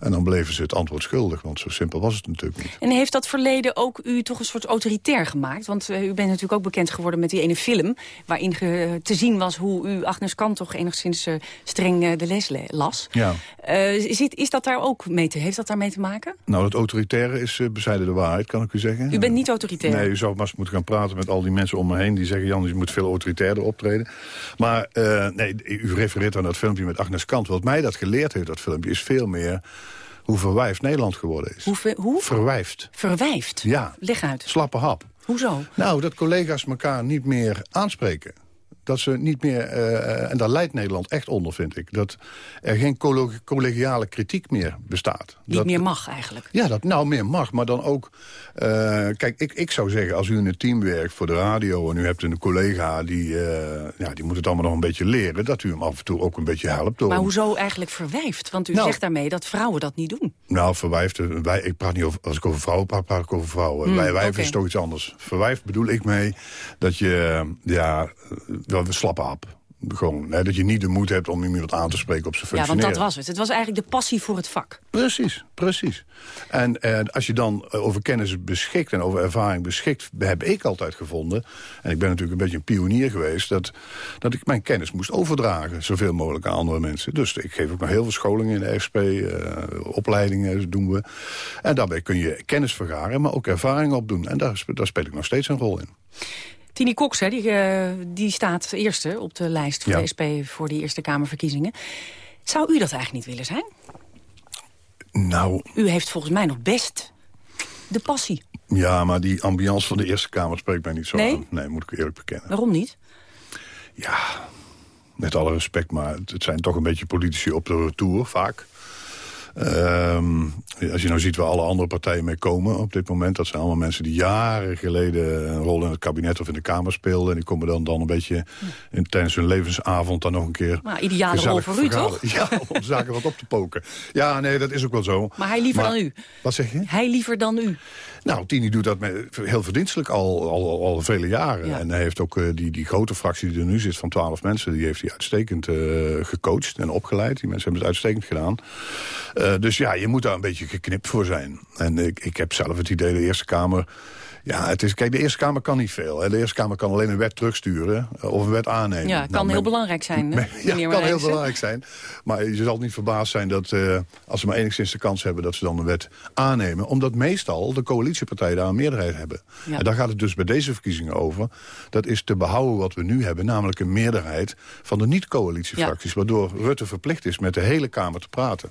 En dan bleven ze het antwoord schuldig, want zo simpel was het natuurlijk niet. En heeft dat verleden ook u toch een soort autoritair gemaakt? Want eh, u bent natuurlijk ook bekend geworden met die ene film... waarin ge- te zien was hoe u Agnes Kant toch enigszins eh, streng de les le- las. Ja. Zit, is dat daar ook mee te, heeft dat daarmee te maken? Nou, het autoritaire is bezijden de waarheid, kan ik u zeggen. U bent niet autoritair? Nee, u zou maar moeten gaan praten met al die mensen om me heen... die zeggen, Jan, je moet veel autoritairder optreden. Maar uh, nee, u refereert aan dat filmpje met Agnes Kant. Wat mij dat geleerd heeft, dat filmpje, is veel meer... hoe verwijfd Nederland geworden is. Hoe, ver, hoe? Verwijfd. Verwijfd? Ja. Leg uit. Slappe hap. Hoezo? Nou, dat collega's elkaar niet meer aanspreken. Dat ze niet meer, uh, en daar leidt Nederland echt onder, vind ik... dat er geen collegiale kritiek meer bestaat. Niet dat, meer mag, eigenlijk. Ja, dat nou meer mag, maar dan ook... Uh, kijk, ik, ik zou zeggen, als u in een team werkt voor de radio... en u hebt een collega die, ja, die moet het allemaal nog een beetje leren... dat u hem af en toe ook een beetje helpt. Maar hoezo eigenlijk verwijfd? Want u nou, zegt daarmee dat vrouwen dat niet doen. Nou, verwijfd, wij, ik praat niet over... als ik over vrouwen praat, praat ik over vrouwen. Hmm, wij wijven okay. is toch iets anders. Verwijfd bedoel ik mee dat je... ja, wel een slappe hap. Gewoon, hè, dat je niet de moed hebt om iemand aan te spreken op zijn Ja, functioneren. want dat was het. Het was eigenlijk de passie voor het vak. Precies, precies. En, en als je dan over kennis beschikt en over ervaring beschikt... heb ik altijd gevonden, en ik ben natuurlijk een beetje een pionier geweest... dat, dat ik mijn kennis moest overdragen, zoveel mogelijk aan andere mensen. Dus ik geef ook nog heel veel scholingen in de RSP, uh, opleidingen doen we. En daarbij kun je kennis vergaren, maar ook ervaring opdoen. En daar, daar speel ik nog steeds een rol in. Tini Cox, hè, die, uh, die staat eerste op de lijst van Ja. de SP voor die Eerste Kamerverkiezingen. Zou u dat eigenlijk niet willen zijn? Nou, U heeft volgens mij nog best de passie. ja, maar die ambiance van de Eerste Kamer spreekt mij niet zo Nee? aan. Nee, moet ik eerlijk bekennen. Waarom niet? Ja, met alle respect, maar het, het zijn toch een beetje politici op de retour, vaak. Ehm, als je nou ziet waar alle andere partijen mee komen op dit moment... dat zijn allemaal mensen die jaren geleden een rol in het kabinet of in de Kamer speelden... en die komen dan, dan een beetje in, tijdens hun levensavond dan nog een keer... Maar ideale rol voor u, toch? Ja, om zaken wat op te poken. Ja, nee, dat is ook wel zo. Maar hij liever Maar- dan u? Wat zeg je? Hij liever dan u? Nou, Tini doet dat met, heel verdienstelijk al, al, al vele jaren. Ja. En hij heeft ook eh, die, die grote fractie die er nu zit van twaalf mensen... die heeft hij uitstekend eh, gecoacht en opgeleid. Die mensen hebben het uitstekend gedaan. Eh, dus ja, je moet daar een beetje geknipt voor zijn. En ik, ik heb zelf het idee, de Eerste Kamer... Ja, het is, kijk, de Eerste Kamer kan niet veel. Hè. De Eerste Kamer kan alleen een wet terugsturen eh, of een wet aannemen. Ja, kan Nou, heel men- belangrijk zijn, men- Ja, kan heel belangrijk zijn. Maar je zal niet verbaasd zijn dat eh, als ze maar enigszins de kans hebben... dat ze dan een wet aannemen. Omdat meestal de coalitiepartijen daar een meerderheid hebben. Ja. En daar gaat het dus bij deze verkiezingen over. Dat is te behouden wat we nu hebben. Namelijk een meerderheid van de niet-coalitiefracties. Waardoor Rutte verplicht is met de hele Kamer te praten.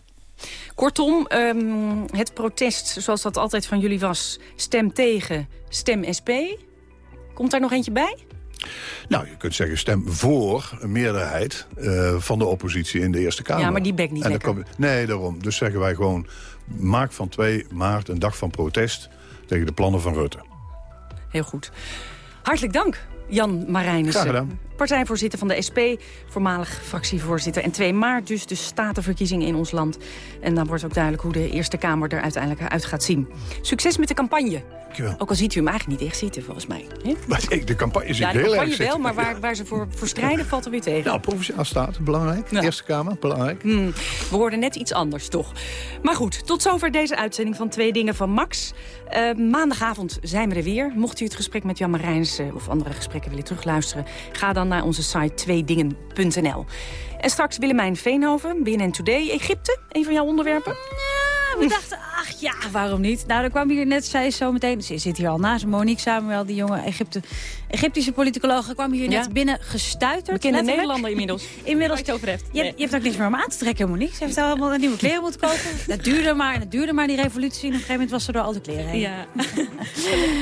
Kortom, ehm, het protest zoals dat altijd van jullie was... stem tegen, stem SP. Komt daar nog eentje bij? Nou, je kunt zeggen stem voor een meerderheid uh, van de oppositie in de Eerste Kamer. Ja, maar die bek niet en lekker. Nee, daarom. Dus zeggen wij gewoon, maak van 2 maart een dag van protest tegen de plannen van Rutte. Heel goed. Hartelijk dank, Jan Marijnissen. Graag gedaan. Partijvoorzitter van de SP, voormalig fractievoorzitter. En 2 maart dus de statenverkiezingen in ons land. En dan wordt ook duidelijk hoe de Eerste Kamer er uiteindelijk uit gaat zien. Succes met de campagne. Dankjewel. Ook al ziet u hem eigenlijk niet echt zitten, volgens mij. He? De campagne zit ja, de heel erg campagne wel, maar waar, waar ze voor, voor strijden valt er weer tegen. Nou, Provinciaal Staten, belangrijk. Ja. Eerste Kamer, belangrijk. Hmm, we hoorden net iets anders, toch? Maar goed, tot zover deze uitzending van Twee Dingen van Max. Uh, maandagavond zijn we er weer. Mocht u het gesprek met Jan Marijns uh, of andere gesprekken willen terugluisteren... ga dan naar onze site tweedingen.nl. En straks Willemijn Veenhoven, BNN Today. Egypte, een van jouw onderwerpen? Ja, we dachten, ach ja, waarom niet? Nou, dan kwam hier net, zei zo meteen, ze zit hier al naast Monique Samuel, die jonge Egypte, Egyptische politicoloog, kwam hier net binnen gestuiterd. Bekende. Nederlander inmiddels. inmiddels. Je over hebt. Je, je hebt ook niks meer om aan te trekken, Monique. Ze heeft allemaal nieuwe kleren moeten kopen. Dat duurde maar en dat duurde maar, die revolutie. En op een gegeven moment was ze door al de kleren heen. Ja.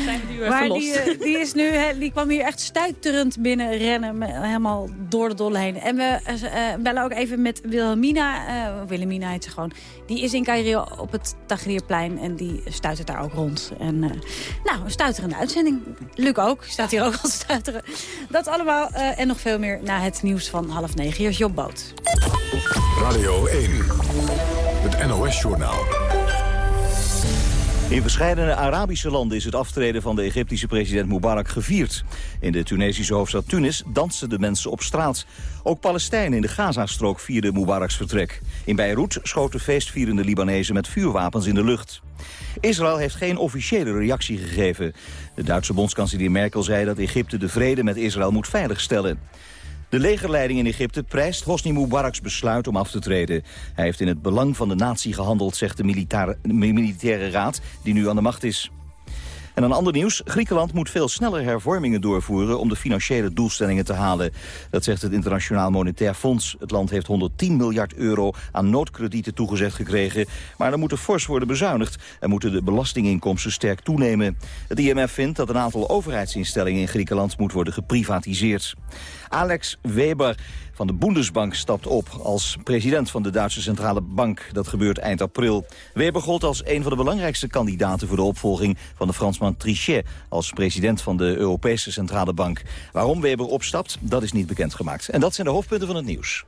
zijn we nu even Maar die, eh, die, is nu, die kwam hier echt stuiterend binnen rennen. Helemaal door de dolle heen. En we eh, eh, bellen ook even met Wilhelmina. eh Wilhelmina heet ze gewoon. Die is in Cairo op het Tahrirplein. En die stuitert daar ook rond. En, eh, nou, een stuiterende uitzending. Luc ook. Staat hier ook al te stuiteren. Dat allemaal eh, en nog veel meer na het nieuws van half negen. Hier is Job Boot. Radio 1. Het NOS-journaal. In verschillende Arabische landen is het aftreden van de Egyptische president Mubarak gevierd. In de Tunesische hoofdstad Tunis dansten de mensen op straat. Ook Palestijnen in de Gazastrook vierden Mubaraks vertrek. In Beirut schoten feestvierende Libanezen met vuurwapens in de lucht. Israël heeft geen officiële reactie gegeven. De Duitse bondskanselier Merkel zei dat Egypte de vrede met Israël moet veiligstellen. De legerleiding in Egypte prijst Hosni Mubaraks besluit om af te treden. Hij heeft in het belang van de natie gehandeld, zegt de militaire, militaire raad die nu aan de macht is. En een ander nieuws. Griekenland moet veel sneller hervormingen doorvoeren om de financiële doelstellingen te halen. Dat zegt het Internationaal Monetair Fonds. Het land heeft 110 miljard euro aan noodkredieten toegezegd gekregen. Maar er moeten fors worden bezuinigd en moeten de belastinginkomsten sterk toenemen. Het IMF vindt dat een aantal overheidsinstellingen in Griekenland moet worden geprivatiseerd. Alex Weber van de Bundesbank stapt op als president van de Duitse Centrale Bank. Dat gebeurt eind april. Weber gold als een van de belangrijkste kandidaten voor de opvolging van de Fransman Trichet als president van de Europese Centrale Bank. Waarom Weber opstapt, dat is niet bekendgemaakt. En dat zijn de hoofdpunten van het nieuws.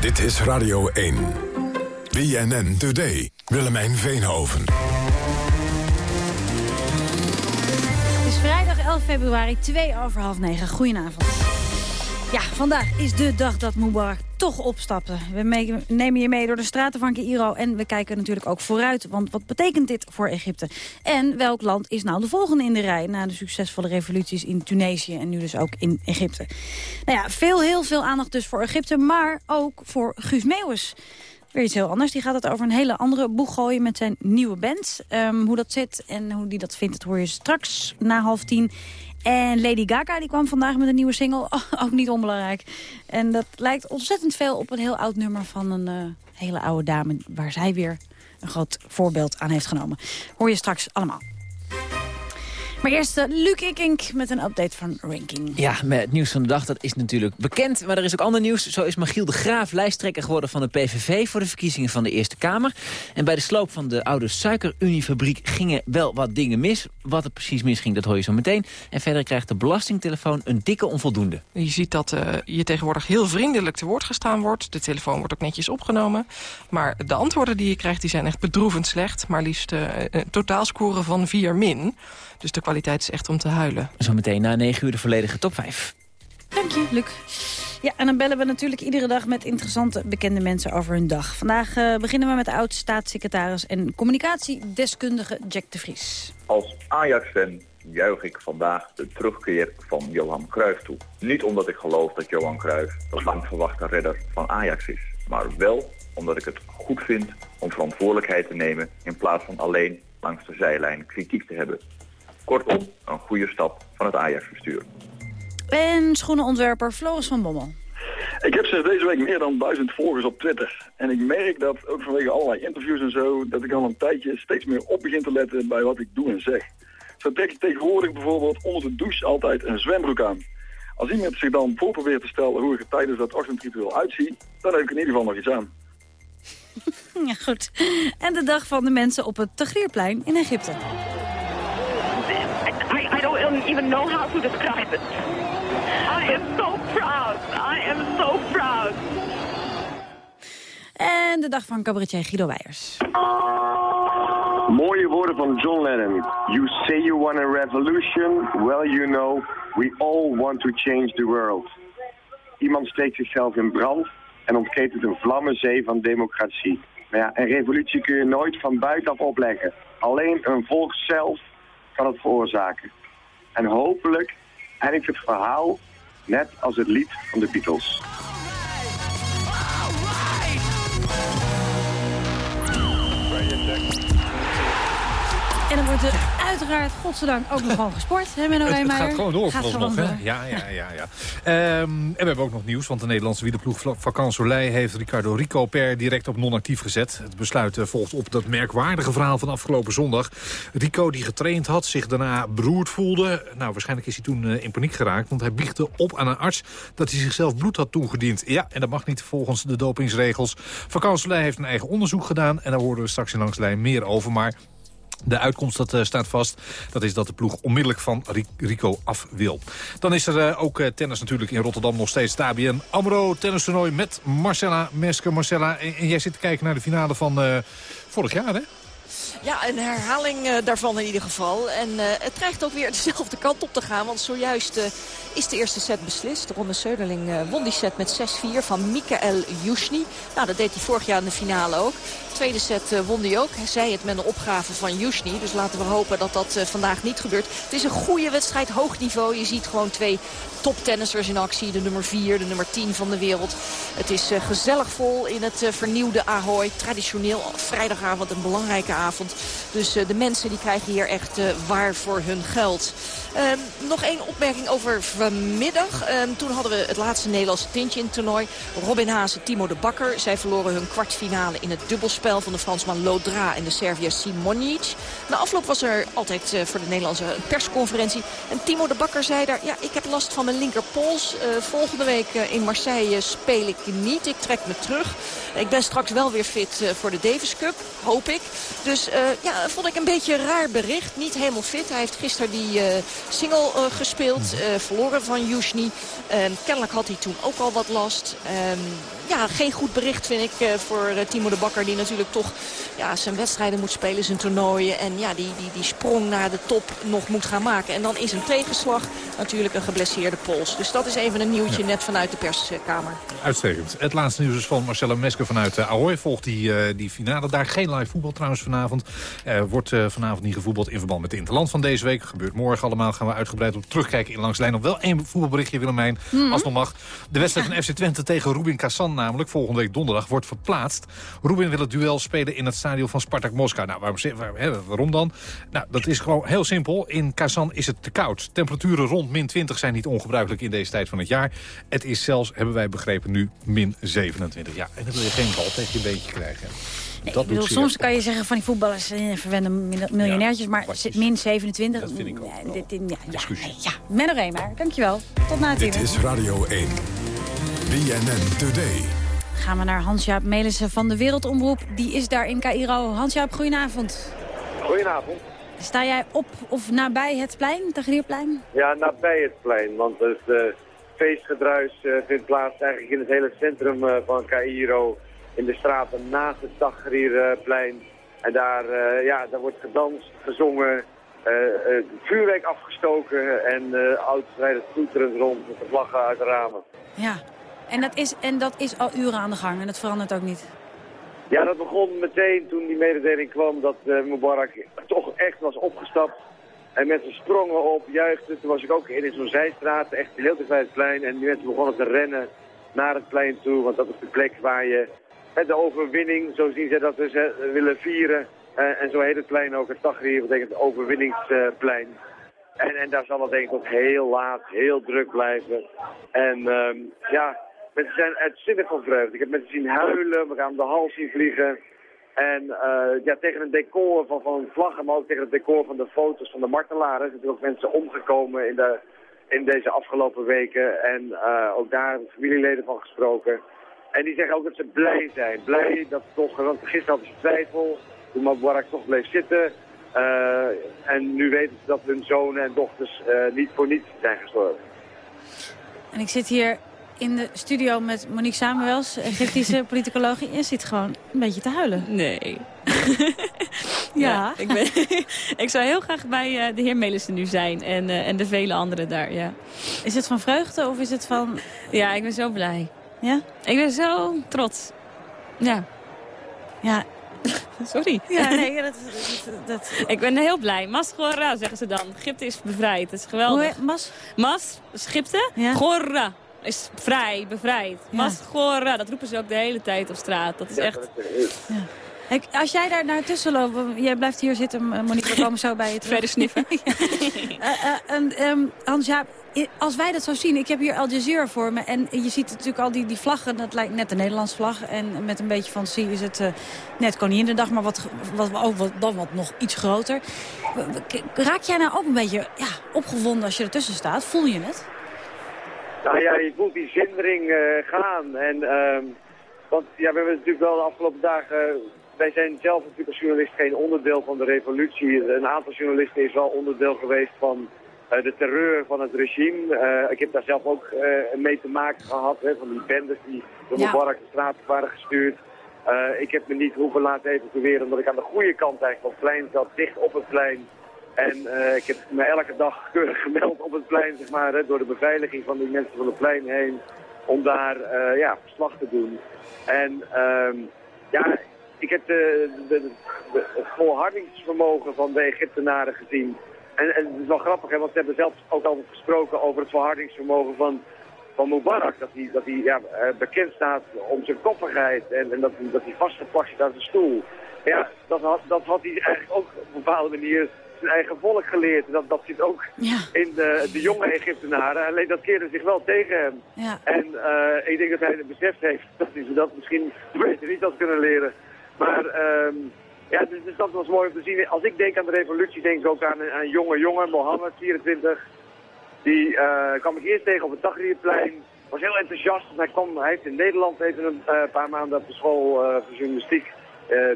Dit is Radio 1. BNN Today. Willemijn Veenhoven. Het is vrijdag 11 februari, 2 over half 9. Goedenavond. Ja, vandaag is de dag dat Mubarak toch opstapte. We me- nemen je mee door de straten van Cairo en we kijken natuurlijk ook vooruit. Want wat betekent dit voor Egypte? En welk land is nou de volgende in de rij... na de succesvolle revoluties in Tunesië en nu dus ook in Egypte? Nou ja, veel, heel veel aandacht dus voor Egypte, maar ook voor Guus Meeuwis. Weer iets heel anders. Die gaat het over een hele andere boeg gooien met zijn nieuwe band. Ehm, hoe dat zit en hoe die dat vindt, dat hoor je straks na half tien. En Lady Gaga die kwam vandaag met een nieuwe single, Oh, ook niet onbelangrijk. En dat lijkt ontzettend veel op een heel oud nummer van een eh, hele oude dame... waar zij weer een groot voorbeeld aan heeft genomen. Hoor je straks allemaal. Maar eerst uh, Luc Ikink met een update van Ranking. Ja, met het nieuws van de dag, dat is natuurlijk bekend. Maar er is ook ander nieuws. Zo is Magiel de Graaf lijsttrekker geworden van de PVV... voor de verkiezingen van de Eerste Kamer. En bij de sloop van de oude suikeruniefabriek gingen wel wat dingen mis. Wat er precies misging, dat hoor je zo meteen. En verder krijgt de belastingtelefoon een dikke onvoldoende. Je ziet dat uh, je tegenwoordig heel vriendelijk te woord gestaan wordt. De telefoon wordt ook netjes opgenomen. Maar de antwoorden die je krijgt, die zijn echt bedroevend slecht. Maar liefst uh, een totaalscore van 4 min. Dus de kwaliteit is echt om te huilen. Zometeen na 9 uur de volledige top 5. Dank je, Luc. Ja, en dan bellen we natuurlijk iedere dag met interessante bekende mensen over hun dag. Vandaag uh, beginnen we met de oud-staatssecretaris en communicatiedeskundige Jack de Vries. Als Ajax-fan juich ik vandaag de terugkeer van Johan Cruijff toe. Niet omdat ik geloof dat Johan Cruijff de lang verwachte redder van Ajax is. Maar wel omdat ik het goed vind om verantwoordelijkheid te nemen... in plaats van alleen langs de zijlijn kritiek te hebben. Kortom, een goede stap van het Ajax-bestuur. En schoenenontwerper Floris van Bommel. Ik heb sinds deze week meer dan duizend volgers op Twitter. En ik merk dat, ook vanwege allerlei interviews en zo, dat ik al een tijdje steeds meer op begin te letten bij wat ik doe en zeg. Zo trek ik tegenwoordig bijvoorbeeld onder de douche altijd een zwembroek aan. Als iemand zich dan voor probeert te stellen hoe ik er tijdens dat ochtendritueel uitzie, dan heb ik in ieder geval nog iets aan. Ja, goed. En de dag van de mensen op het Tagrierplein in Egypte. Even know how to describe it. I am so proud. I am so proud. En de dag van cabaretier Guido Weijers. Mooie woorden van John Lennon. You say you want a revolution. Well, you know, we all want to change the world. Iemand steekt zichzelf in brand en ontketent een vlammenzee van democratie. Maar ja, een revolutie kun je nooit van buitenaf opleggen. Alleen een volk zelf kan het veroorzaken. En hopelijk eindigt het verhaal net als het lied van de Beatles. En dan wordt er uiteraard, godzijdank, ook nog gewoon gesport. Hè, Menno Het, het gaat gewoon door Gaat vooralsnog, gewoon hè? door. Ja, ja, ja. ja. Ehm, en we hebben ook nog nieuws, want de Nederlandse wielerploeg Vacan Soleil heeft Ricardo Rico per direct op non-actief gezet. Het besluit eh, volgt op dat merkwaardige verhaal van afgelopen zondag. Rico die getraind had, zich daarna beroerd voelde. Nou, waarschijnlijk is hij toen eh, in paniek geraakt, want hij biechtte op aan een arts dat hij zichzelf bloed had toegediend. Ja, en dat mag niet volgens de dopingsregels. Vacan Soleil heeft een eigen onderzoek gedaan en daar horen we straks in langs de lijn meer over, maar... De uitkomst dat, eh, staat vast. Dat is dat de ploeg onmiddellijk van Ri- Rico af wil. Dan is er eh, ook eh, tennis natuurlijk in Rotterdam nog steeds. ABN AMRO tennistoernooi met Marcella Mesker. Marcella, en, jij zit te kijken naar de finale van vorig jaar, hè? Ja, een herhaling daarvan in ieder geval. En het dreigt ook weer dezelfde kant op te gaan. Want zojuist is de eerste set beslist. Ronde Söderling won die set met 6-4 van Mikael Yushny. Nou, dat deed hij vorig jaar in de finale ook. Tweede set eh, won hij ook. Hij zei het met een opgave van Yushny. Dus laten we hopen dat dat eh, vandaag niet gebeurt. Het is een goede wedstrijd, hoog niveau. Je ziet gewoon twee toptennissers in actie. De nummer 4, de nummer 10 van de wereld. Het is eh, gezellig vol in het vernieuwde Ahoy. Traditioneel vrijdagavond een belangrijke avond. Dus de mensen die krijgen hier echt waar voor hun geld. Ehm, nog één opmerking over vanmiddag. Ehm, toen hadden we het laatste Nederlandse tintje in het toernooi. Robin Haas en Timo de Bakker. Zij verloren hun kwartfinale in het dubbelspel van de Fransman Lodra en de Serviër Simonic. Na afloop was er altijd eh, voor de Nederlandse persconferentie. En Timo de Bakker zei daar, ja, ik heb last van mijn linkerpols. Eh, volgende week eh, in Marseille speel ik niet. Ik trek me terug. Ik ben straks wel weer fit eh, voor de Davis Cup, hoop ik. Dus eh, ja, vond ik een beetje een raar bericht. Niet helemaal fit. Hij heeft gisteren die eh, single gespeeld, eh, verloren van Yushny. Ehm, kennelijk had hij toen ook al wat last. Ehm, ja, geen goed bericht vind ik voor Timo de Bakker. Die natuurlijk toch ja, zijn wedstrijden moet spelen, zijn toernooien. En ja, die, die, die sprong naar de top nog moet gaan maken. En dan is een tegenslag natuurlijk een geblesseerde pols. Dus dat is even een nieuwtje net vanuit de perskamer. Uitstekend. Het laatste nieuws is van Marcella Mesker vanuit uh, Ahoy. Volgt die, uh, die finale daar. Geen live voetbal trouwens vanavond. Uh, wordt uh, vanavond niet gevoetbald in verband met de Interland van deze week. Gebeurt morgen allemaal. Gaan we uitgebreid op terugkijken in Langs Lijn. Nog wel één voetbalberichtje Willemijn, mm -hmm. als nog mag. De wedstrijd van FC Twente tegen Rubin Kazan namelijk volgende week donderdag wordt verplaatst. Rubin wil het duel spelen in het stadion van Spartak Moskou. Nou, waarom, waar, waarom dan? Nou, dat is gewoon heel simpel. In Kazan is het te koud. Temperaturen rond min 20 zijn niet ongebruikelijk in deze tijd van het jaar. Het is zelfs, hebben wij begrepen, nu min 27. Ja, en dan wil je geen bal tegen je beentje krijgen. Nee, dat bedoel, soms kan je zeggen van die voetballers uh, verwende miljonairtjes, ja, maar min 27. Dat vind ik ook. Ja, dit, ja, ja, nee, ja. Menno Reemer, dankjewel. Tot na het Dit is Radio 1. BNN Today. Gaan we naar Hans-Jaap Melissen van de Wereldomroep. Die is daar in Cairo. Hans-Jaap, goedenavond. Goedenavond. Sta jij op of nabij het plein, Tahrirplein? Ja, nabij het plein, want het uh, feestgedruis uh, vindt plaats eigenlijk in het hele centrum uh, van Cairo. In de straten naast het Tahrirplein. En daar, ja, daar wordt gedanst, gezongen, vuurwerk afgestoken en oudstrijders toeterend rond met de vlaggen uit de ramen. Ja, en dat, is, en dat is al uren aan de gang en dat verandert ook niet? Ja, dat begon meteen toen die mededeling kwam dat uh, Mubarak toch echt was opgestapt. En mensen sprongen op, juichten. Toen was ik ook in zo'n zijstraat, echt heel dicht bij het plein. En die mensen begonnen te rennen naar het plein toe. Want dat is de plek waar je de overwinning, zo zien ze dat dus, hè, willen vieren. Uh, en zo heet het plein ook, het Tahrir, betekent overwinningsplein. En, en daar zal het denk ik ook heel laat, heel druk blijven. En um, ja, mensen zijn uitzinnig van vreugde. Ik heb mensen zien huilen, we gaan de hals zien vliegen. En eh, ja, tegen een decor van, van vlaggen, maar ook tegen het decor van de foto's van de martelaren... zijn ook mensen omgekomen in, de, in deze afgelopen weken. En eh, ook daar familieleden van gesproken. En die zeggen ook dat ze blij zijn. Blij dat toch, want gisteren hadden ze twijfel, toen Mubarak toch bleef zitten... Uh, en nu weten ze dat hun zonen en dochters niet voor niets zijn gestorven. En ik zit hier in de studio met Monique Samuels, Egyptische politicoloog. Je zit gewoon een beetje te huilen. Nee. ja. ik, ben, ik zou heel graag bij uh, de heer Melissen nu zijn en, en de vele anderen daar, ja. Is het van vreugde of is het van... Ja, ik ben zo blij. Ja? Ik ben zo trots. Ja. Ja, Sorry. Ja, nee, dat, dat, dat... Ik ben heel blij. Mas Gorra, zeggen ze dan. Egypte is bevrijd. Dat is geweldig. Hoe, mas? Mas, Egypte. Ja. Gorra is vrij, bevrijd. Ja. Dat roepen ze ook de hele tijd op straat. Dat is echt... Ja. Ik, als jij daar naar tussen loopt, jij blijft hier zitten, Monique, we komen zo bij je terug. Verder sniffen. uh, uh, en, um, Hans, ja, als wij dat zo zien, ik heb hier Al Jazeera voor me... en je ziet natuurlijk al die, die vlaggen, dat lijkt net de Nederlandse vlag... en met een beetje fantasie is het uh, net Koninginnedag... maar wat, wat, wat, wat, dan wat nog iets groter. Raak jij nou ook een beetje ja, opgewonden als je ertussen staat? Voel je het? Nou ja, je voelt die zindering gaan. En, want ja, we hebben natuurlijk wel de afgelopen dagen wij zijn zelf natuurlijk als journalist geen onderdeel van de revolutie. Een aantal journalisten is wel onderdeel geweest van uh, de terreur van het regime. Uh, ik heb daar zelf ook uh, mee te maken gehad, hè, van die bendes die door Mubarak ja. de straat waren gestuurd. ik heb me niet hoeven laten evacueren omdat ik aan de goede kant eigenlijk op het plein zat, dicht op het plein. En ik heb me elke dag keurig gemeld op het plein, zeg maar, hè, door de beveiliging van die mensen van het plein heen. Om daar ja, verslag te doen. En ehm, ja, ik heb de, het volhardingsvermogen van de Egyptenaren gezien. En, en het is wel grappig, hè, want ze hebben zelfs ook al gesproken over het volhardingsvermogen van, van Mubarak. Dat hij, dat ja, bekend staat om zijn koppigheid en, en dat, dat hij vastgepakt zit aan zijn stoel. Ja, dat had, dat had hij eigenlijk ook op een bepaalde manier zijn eigen volk geleerd. Dat, dat zit ook ja. in de, de jonge Egyptenaren. Alleen dat keerde zich wel tegen hem. Ja. En uh, ik denk dat hij het beseft heeft dat hij ze dat misschien beter niet had kunnen leren. Maar um, ja, dus, dus, dat was mooi om te zien. Als ik denk aan de revolutie, denk ik ook aan een, een jonge jongen, Mohammed, 24. Die uh, kwam ik eerst tegen op het Tahrirplein. Was heel enthousiast. Hij, kwam, hij heeft in Nederland even een uh, paar maanden op de school voor journalistiek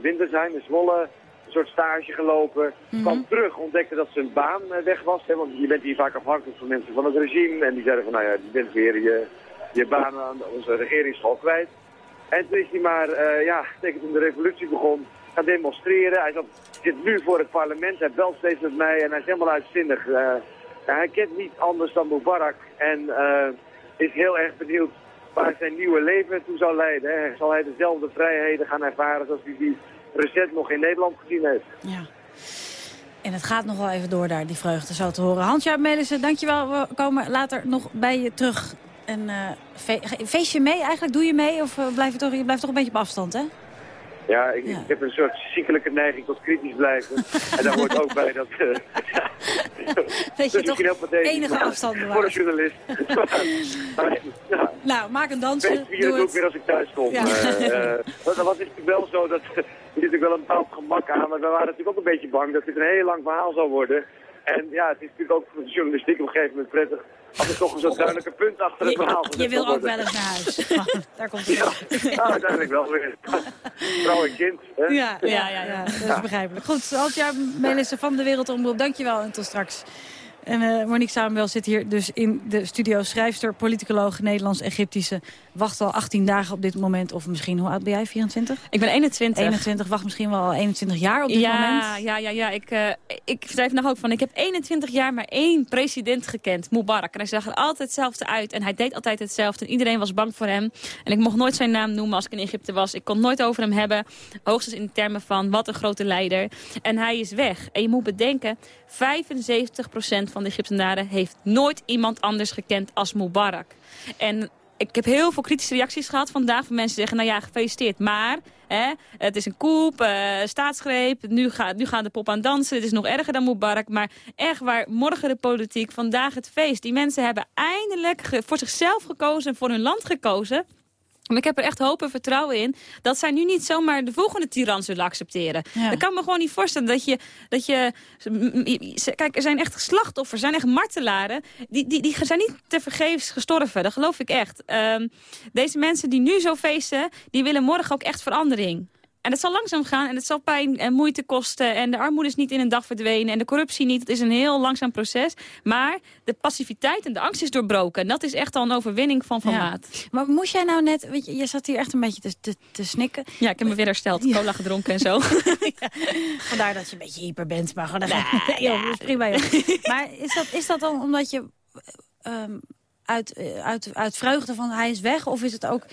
Wintersheim in Zwolle. Een soort stage gelopen. Mm -hmm. Kwam terug, ontdekte dat zijn baan weg was. Hè, want je bent hier vaak afhankelijk van mensen van het regime. En die zeiden van, nou ja, je bent weer je, je baan aan onze regeringsschool kwijt. En toen is hij maar, uh, ja, tegen toen de revolutie begon, gaan demonstreren. Hij zat, zit nu voor het parlement, hij belt steeds met mij en hij is helemaal uitzinnig. Uh, hij kent niet anders dan Mubarak en uh, is heel erg benieuwd waar zijn nieuwe leven toe zal leiden. Hè. Zal hij dezelfde vrijheden gaan ervaren zoals hij die recent nog in Nederland gezien heeft. Ja. En het gaat nog wel even door daar, die vreugde, zo te horen. Hansjaap Melissen, dankjewel. We komen later nog bij je terug. En uh, fe feest je mee eigenlijk? Doe je mee? Of uh, blijf je, toch, je blijft toch een beetje op afstand, hè? Ja, ik, ja. ik heb een soort ziekelijke neiging tot kritisch blijven. en daar hoort ook bij dat... Uh, Weet je toch enige afstand bewaart. Voor een journalist. maar, ja. Nou, maak een dansje. Ik vier het ook weer als ik thuis kom. Ja. Uh, wat is natuurlijk wel zo, dat er natuurlijk wel een bepaald gemak aan. Maar we waren natuurlijk ook een beetje bang dat dit een heel lang verhaal zou worden. En ja, het is natuurlijk ook voor de journalistiek op een gegeven moment prettig als er toch een zo'n duidelijke punt achter het verhaal Je, je wil ook wel eens naar huis. Daar komt het ja, uiteindelijk wel weer. Vrouw en kind. Hè? Ja, ja, ja, ja, dat is begrijpelijk. Goed, Altjaar Melissen van de Wereldomroep, dankjewel en tot straks. En uh, Monique Samenwel zit hier dus in de studio. Schrijfster, politicoloog, Nederlands-Egyptische. Wacht al 18 dagen op dit moment. Of misschien, hoe oud ben jij? 24? Ik ben 21. 21, wacht misschien wel al 21 jaar op dit ja, moment. Ja, ja, ja. Ik, uh, ik schrijf nog ook van. Ik heb 21 jaar maar één president gekend. Mubarak. En hij zag er altijd hetzelfde uit. En hij deed altijd hetzelfde. En iedereen was bang voor hem. En ik mocht nooit zijn naam noemen als ik in Egypte was. Ik kon nooit over hem hebben. Hoogstens in termen van wat een grote leider. En hij is weg. En je moet bedenken, 75% van de Egyptenaren heeft nooit iemand anders gekend als Mubarak. En ik heb heel veel kritische reacties gehad vandaag van mensen die zeggen, nou ja, gefeliciteerd, maar hè, het is een koep, eh, staatsgreep, nu, gaat, nu gaan de pop aan dansen, het is nog erger dan Mubarak, maar echt waar, morgen de politiek, vandaag het feest. Die mensen hebben eindelijk voor zichzelf gekozen en voor hun land gekozen. Maar ik heb er echt hoop en vertrouwen in dat zij nu niet zomaar de volgende tiran zullen accepteren. Ja. Ik kan me gewoon niet voorstellen dat je... Dat je kijk, er zijn echt slachtoffers, er zijn echt martelaren. Die, die, die zijn niet te vergeefs gestorven, dat geloof ik echt. Ehm, deze mensen die nu zo feesten, die willen morgen ook echt verandering. En het zal langzaam gaan en het zal pijn en moeite kosten. En de armoede is niet in een dag verdwenen en de corruptie niet. Het is een heel langzaam proces. Maar de passiviteit en de angst is doorbroken. En dat is echt al een overwinning van Van Ja. Maat. Maar moest jij nou net, weet je, je zat hier echt een beetje te, te, te snikken. Ja, ik heb me weer hersteld. Cola gedronken en zo. Vandaar dat je een beetje hyper bent, maar gewoon... Joh, prima, joh. Maar is dat, is dat dan omdat je ehm, uit, eh, uit, uit vreugde van hij is weg? Of is het ook...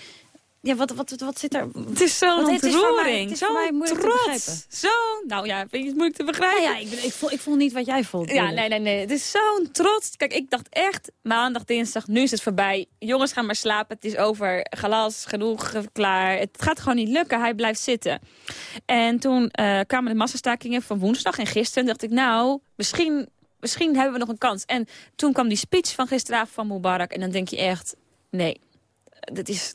Ja, wat, wat, wat zit er... Het is zo'n ontroering. Zo'n trots. Zo, nou ja, vind je het moeilijk te begrijpen? Nou ja, ik, ben- ik, voel, ik voel niet wat jij voelt. Ja, nee, nee, nee. Het is zo'n trots. Kijk, ik dacht echt, maandag, dinsdag, nu is het voorbij. Jongens, gaan maar slapen. Het is over. Galas, genoeg, klaar. Het gaat gewoon niet lukken. Hij blijft zitten. En toen eh, kwamen de massastakingen van woensdag en gisteren. dacht ik, nou, misschien, misschien hebben we nog een kans. En toen kwam die speech van gisteravond van Mubarak. En dan denk je echt, nee, dit is...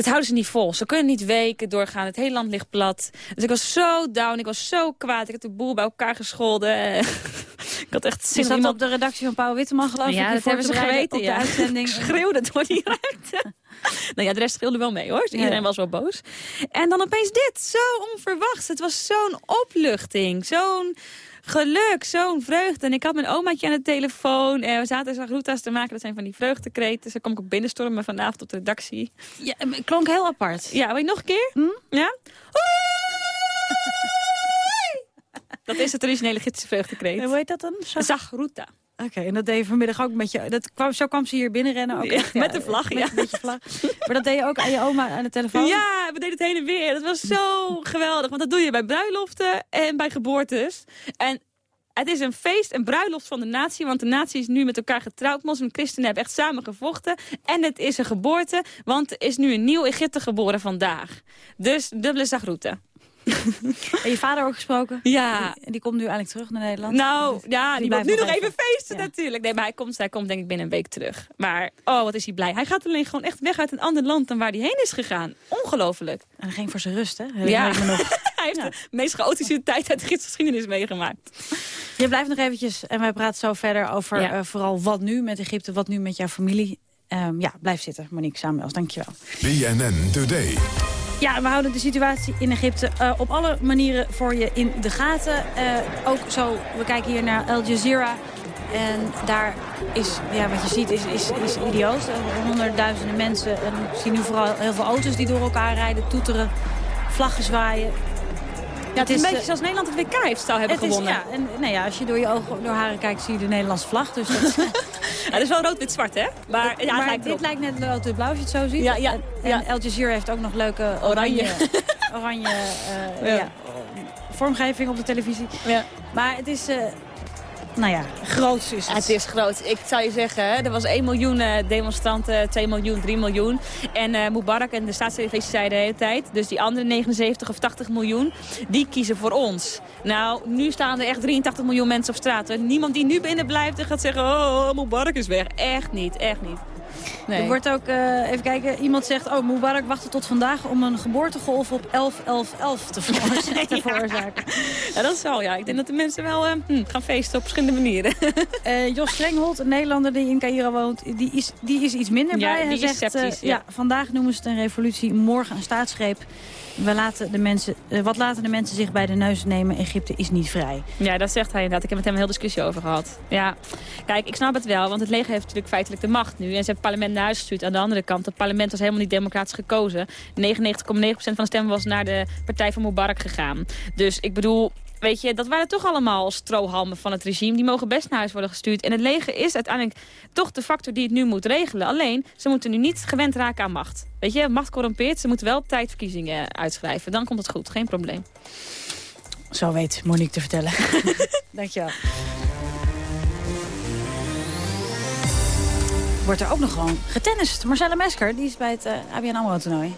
Dit houden ze niet vol. Ze kunnen niet weken doorgaan. Het hele land ligt plat. Dus ik was zo down. Ik was zo kwaad. Ik heb de boel bij elkaar gescholden. ik had echt zin zat iemand... op de redactie van Pauw Witteman, geloof ik. Ja, je dat hebben ze geweten, op ja. de uitzending. Schreeuwde door die ruimte. nou ja, de rest speelde wel mee, hoor. Dus iedereen Ja. was wel boos. En dan opeens dit. Zo onverwachts. Het was zo'n opluchting. Zo'n geluk. Zo'n vreugde. En ik had mijn omaatje aan de telefoon. En we zaten zagroeta's te maken. Dat zijn van die vreugdekreten. Dus dan kom ik ook binnenstormen vanavond op de redactie. Ja, het klonk heel apart. Ja, wil je nog een keer? Hm? Ja? Dat is het originele gidsse vreugdekreet. Hoe heet dat dan? Zag- Zagruta. Oké, en dat deed je vanmiddag ook met je... Dat kwam, zo kwam ze hier binnenrennen. Ook Ja, echt, met de vlag, met ja. Een beetje vlag. Maar dat deed je ook aan je oma aan de telefoon? Ja, we deden het heen en weer. Dat was zo geweldig. Want dat doe je bij bruiloften en bij geboortes. En het is een feest, een bruiloft van de natie. Want de natie is nu met elkaar getrouwd. Moslim en christenen hebben echt samen gevochten. En het is een geboorte, want er is nu een nieuw Egypte geboren vandaag. Dus dubbele zagroete. En je vader ook gesproken? Ja. Die, die komt nu eigenlijk terug naar Nederland? Nou, ja, die, blijft moet nu nog even, feesten natuurlijk. Nee, maar hij komt, hij komt denk ik binnen een week terug. Maar, oh, wat is hij blij. Hij gaat alleen gewoon echt weg uit een ander land dan waar hij heen is gegaan. Ongelooflijk. En hij ging voor zijn rust, hè? Ja. Nog. hij heeft de meest chaotische tijd uit de gidsgeschiedenis meegemaakt. Je blijft nog eventjes en wij praten zo verder over Ja. eh, vooral wat nu met Egypte, wat nu met jouw familie. Ehm, ja, blijf zitten, Monique Samuels, dankjewel. BNN Today. Ja, we houden de situatie in Egypte eh, op alle manieren voor je in de gaten. Eh, ook zo, we kijken hier naar Al Jazeera. En daar is, ja, wat je ziet, is, is, is idioot. Honderdduizenden mensen. En ik zie nu vooral heel veel auto's die door elkaar rijden, toeteren, vlaggen zwaaien. Het is een beetje eh, zoals Nederland het WK heeft zou hebben het is, gewonnen. ja, en, nou ja, als je door je ogen, door haren kijkt, zie je de Nederlandse vlag. Dus dat, Ja, dat is wel rood-wit-zwart, hè? Maar, ja, het maar lijkt dit erop. lijkt net rood-wit-blauw als je het zo ziet. Ja, ja, en, Al Jazeera heeft ook nog leuke oranje, oranje eh, Ja. ja, vormgeving op de televisie. Ja. Maar het is, eh, nou ja, groots is het. Het is groot. Ik zou je zeggen, er was 1 miljoen eh, demonstranten, 2 miljoen, 3 miljoen. En eh Mubarak en de staatstelevisie zeiden de hele tijd... dus die andere 79 of 80 miljoen, die kiezen voor ons. Nou, nu staan er echt 83 miljoen mensen op straat. Niemand die nu binnen blijft en gaat zeggen... oh, Mubarak is weg. Echt niet, echt niet. Nee. Er wordt ook, eh, even kijken, iemand zegt... oh, Mubarak wachtte tot vandaag om een geboortegolf op 11, 11, 11 te veroorzaken. veroorzaken. Ja, dat zal, ja. Ik denk dat de mensen wel eh, hm, gaan feesten op verschillende manieren. Eh, Jos Strenghold, een Nederlander die in Cairo woont, die is, die is iets minder Ja, blij. Hij zegt, sceptisch, ja. ja. vandaag noemen ze het een revolutie, morgen een staatsgreep. We laten de mensen, eh, wat laten de mensen zich bij de neus nemen? Egypte is niet vrij. Ja, dat zegt hij inderdaad. Ik heb met hem een hele discussie over gehad. Ja, kijk, ik snap het wel, want het leger heeft natuurlijk feitelijk de macht nu. En ze hebben het parlement naar huis gestuurd. Aan de andere kant, het parlement was helemaal niet democratisch gekozen. 99,9% van de stemmen was naar de partij van Mubarak gegaan. Dus ik bedoel... Weet je, dat waren toch allemaal strohalmen van het regime. Die mogen best naar huis worden gestuurd. En het leger is uiteindelijk toch de factor die het nu moet regelen. Alleen, ze moeten nu niet gewend raken aan macht. Weet je, macht corrompeert. Ze moeten wel op tijd verkiezingen uitschrijven. Dan komt het goed, geen probleem. Zo weet Monique te vertellen. Dankjewel. wordt er ook nog gewoon getennist. Marcella Mesker, die is bij het uh, ABN AMRO-toernooi.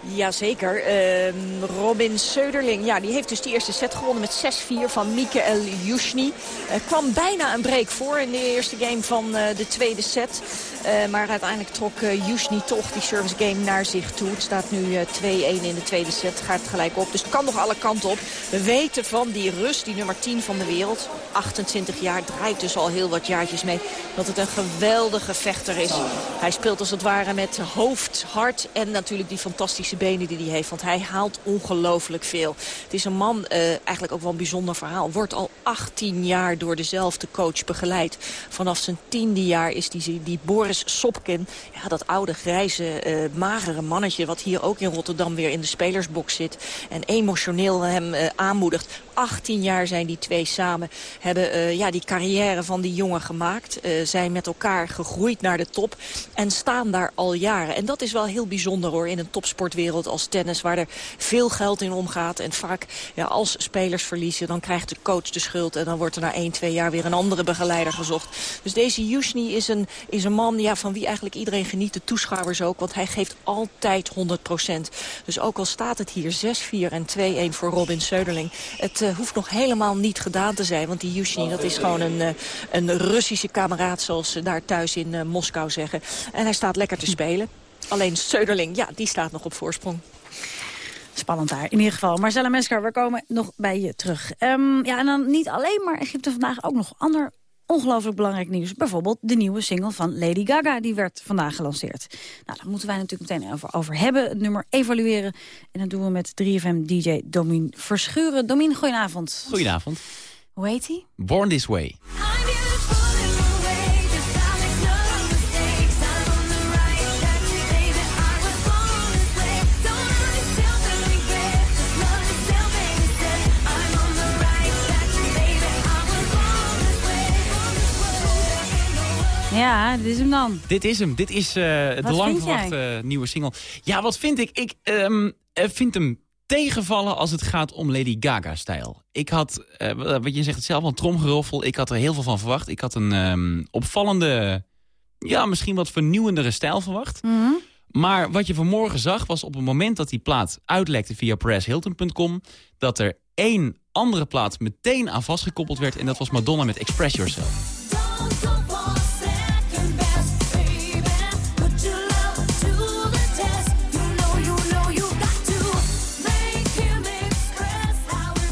Jazeker. Uh, Robin Söderling, ja, die heeft dus die eerste set gewonnen met 6-4 van Mikael Yushny. Er kwam bijna een break voor in de eerste game van uh, de tweede set. Uh, maar uiteindelijk trok uh, toch die service game naar zich toe. Het staat nu 2-1 in de tweede set. Gaat gelijk op. Dus het kan nog alle kanten op. We weten van die Rus, die nummer 10 van de wereld. 28 jaar, draait dus al heel wat jaartjes mee. Dat het een geweldige vechter is. Hij speelt als het ware met hoofd, hart en natuurlijk die fantastische benen die hij heeft. Want hij haalt ongelooflijk veel. Het is een man, eigenlijk ook wel een bijzonder verhaal. Wordt al 18 jaar door dezelfde coach begeleid. Vanaf zijn tiende jaar is die, die Boris Sopkin. Ja, dat oude, grijze, uh, magere mannetje... wat hier ook in Rotterdam weer in de spelersbox zit. En emotioneel hem uh, aanmoedigt. 18 jaar zijn die twee samen. Hebben uh, ja, die carrière van die jongen gemaakt. Uh, zijn met elkaar gegroeid naar de top. En staan daar al jaren. En dat is wel heel bijzonder hoor. In een topsportwereld als tennis. Waar er veel geld in omgaat. En vaak ja, als spelers verliezen. Dan krijgt de coach de schuld. En dan wordt er na 1, 2 jaar weer een andere begeleider gezocht. Dus deze Yushny is een, is een man ja, van wie eigenlijk iedereen geniet. De toeschouwers ook. Want hij geeft altijd 100% Dus ook al staat het hier 6-4 en 2-1 voor Robin Söderling. Het uh, hoeft nog helemaal niet gedaan te zijn. Want die Yushny, dat is gewoon een, uh, een Russische kameraad, zoals ze daar thuis in uh, Moskou zeggen. En hij staat lekker te spelen. Alleen Söderling, ja, die staat nog op voorsprong. Spannend daar, in ieder geval. Marcella Mesker, we komen nog bij je terug. Um, ja, en dan niet alleen maar Egypte vandaag, ook nog ander ongelooflijk belangrijk nieuws. Bijvoorbeeld de nieuwe single van Lady Gaga, die werd vandaag gelanceerd. Nou, daar moeten wij natuurlijk meteen over, over hebben. Het nummer evalueren. En dat doen we met 3FM-dj Domien Verschuren. Domien, goedenavond. Goedenavond. Hoe heet hij? Born This Way. Ja, dit is hem dan. Dit is hem. Dit is uh, de lang verwachte nieuwe single. Ja, wat vind ik? Ik um, vind hem tegenvallen als het gaat om Lady Gaga-stijl. Ik had, uh, wat je zegt het zelf, een tromgeroffel. Ik had er heel veel van verwacht. Ik had een um, opvallende, ja, misschien wat vernieuwendere stijl verwacht. Mm -hmm. Maar wat je vanmorgen zag was op het moment dat die plaat uitlekte via presshilton.com... dat er één andere plaat meteen aan vastgekoppeld werd... en dat was Madonna met Express Yourself.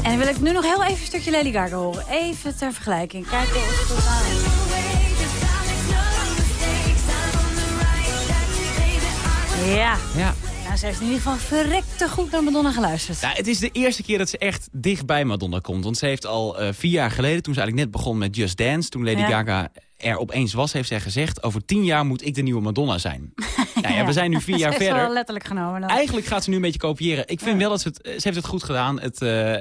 En dan wil ik nu nog heel even een stukje Lady Gaga horen. Even ter vergelijking. Kijken of het aan Ja. Ja. Nou, ze heeft in ieder geval verrekte goed naar Madonna geluisterd. Ja, het is de eerste keer dat ze echt dicht bij Madonna komt. Want ze heeft al uh, vier jaar geleden, toen ze eigenlijk net begon met Just Dance... toen Lady ja. Gaga er opeens was, heeft zij gezegd... over tien jaar moet ik de nieuwe Madonna zijn. nou ja, we zijn nu vier jaar verder. Wel letterlijk genomen. Dan. Eigenlijk gaat ze nu een beetje kopiëren. Ik vind ja. wel dat ze het... Ze heeft het goed gedaan. Het, uh, uh,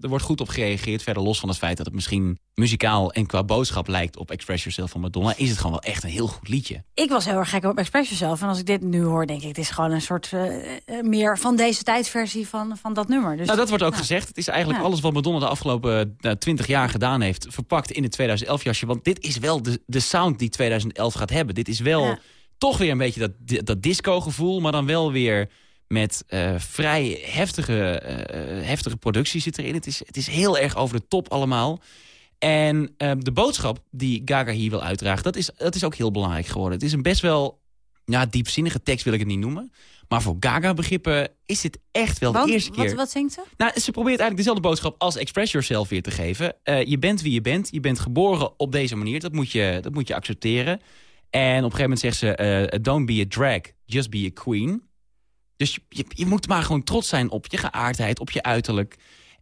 er wordt goed op gereageerd. Verder los van het feit dat het misschien muzikaal en qua boodschap lijkt op Express Yourself van Madonna... is het gewoon wel echt een heel goed liedje. Ik was heel erg gek op Express Yourself. En als ik dit nu hoor, denk ik... het is gewoon een soort uh, meer van deze tijdsversie van, van dat nummer. Dus, nou, dat wordt ook gezegd. Het is eigenlijk alles wat Madonna de afgelopen twintig jaar gedaan heeft... verpakt in het 2011 jasje. Want dit is wel de, de sound die 2011 gaat hebben. Dit is wel ja. toch weer een beetje dat, dat disco-gevoel... maar dan wel weer met uh, vrij heftige, uh, heftige productie zit erin. Het is, het is heel erg over de top allemaal. En uh, de boodschap die Gaga hier wil uitdragen... Dat is, dat is ook heel belangrijk geworden. Het is een best wel ja, diepzinnige tekst, wil ik het niet noemen... Maar voor Gaga-begrippen is dit echt wel Want, de eerste keer. Wat, wat zingt ze? Nou, ze probeert eigenlijk dezelfde boodschap als Express Yourself weer te geven. Uh, je bent wie je bent. Je bent geboren op deze manier. Dat moet je, dat moet je accepteren. En op een gegeven moment zegt ze... Uh, don't be a drag, just be a queen. Dus je, je, je, moet maar gewoon trots zijn op je geaardheid, op je uiterlijk.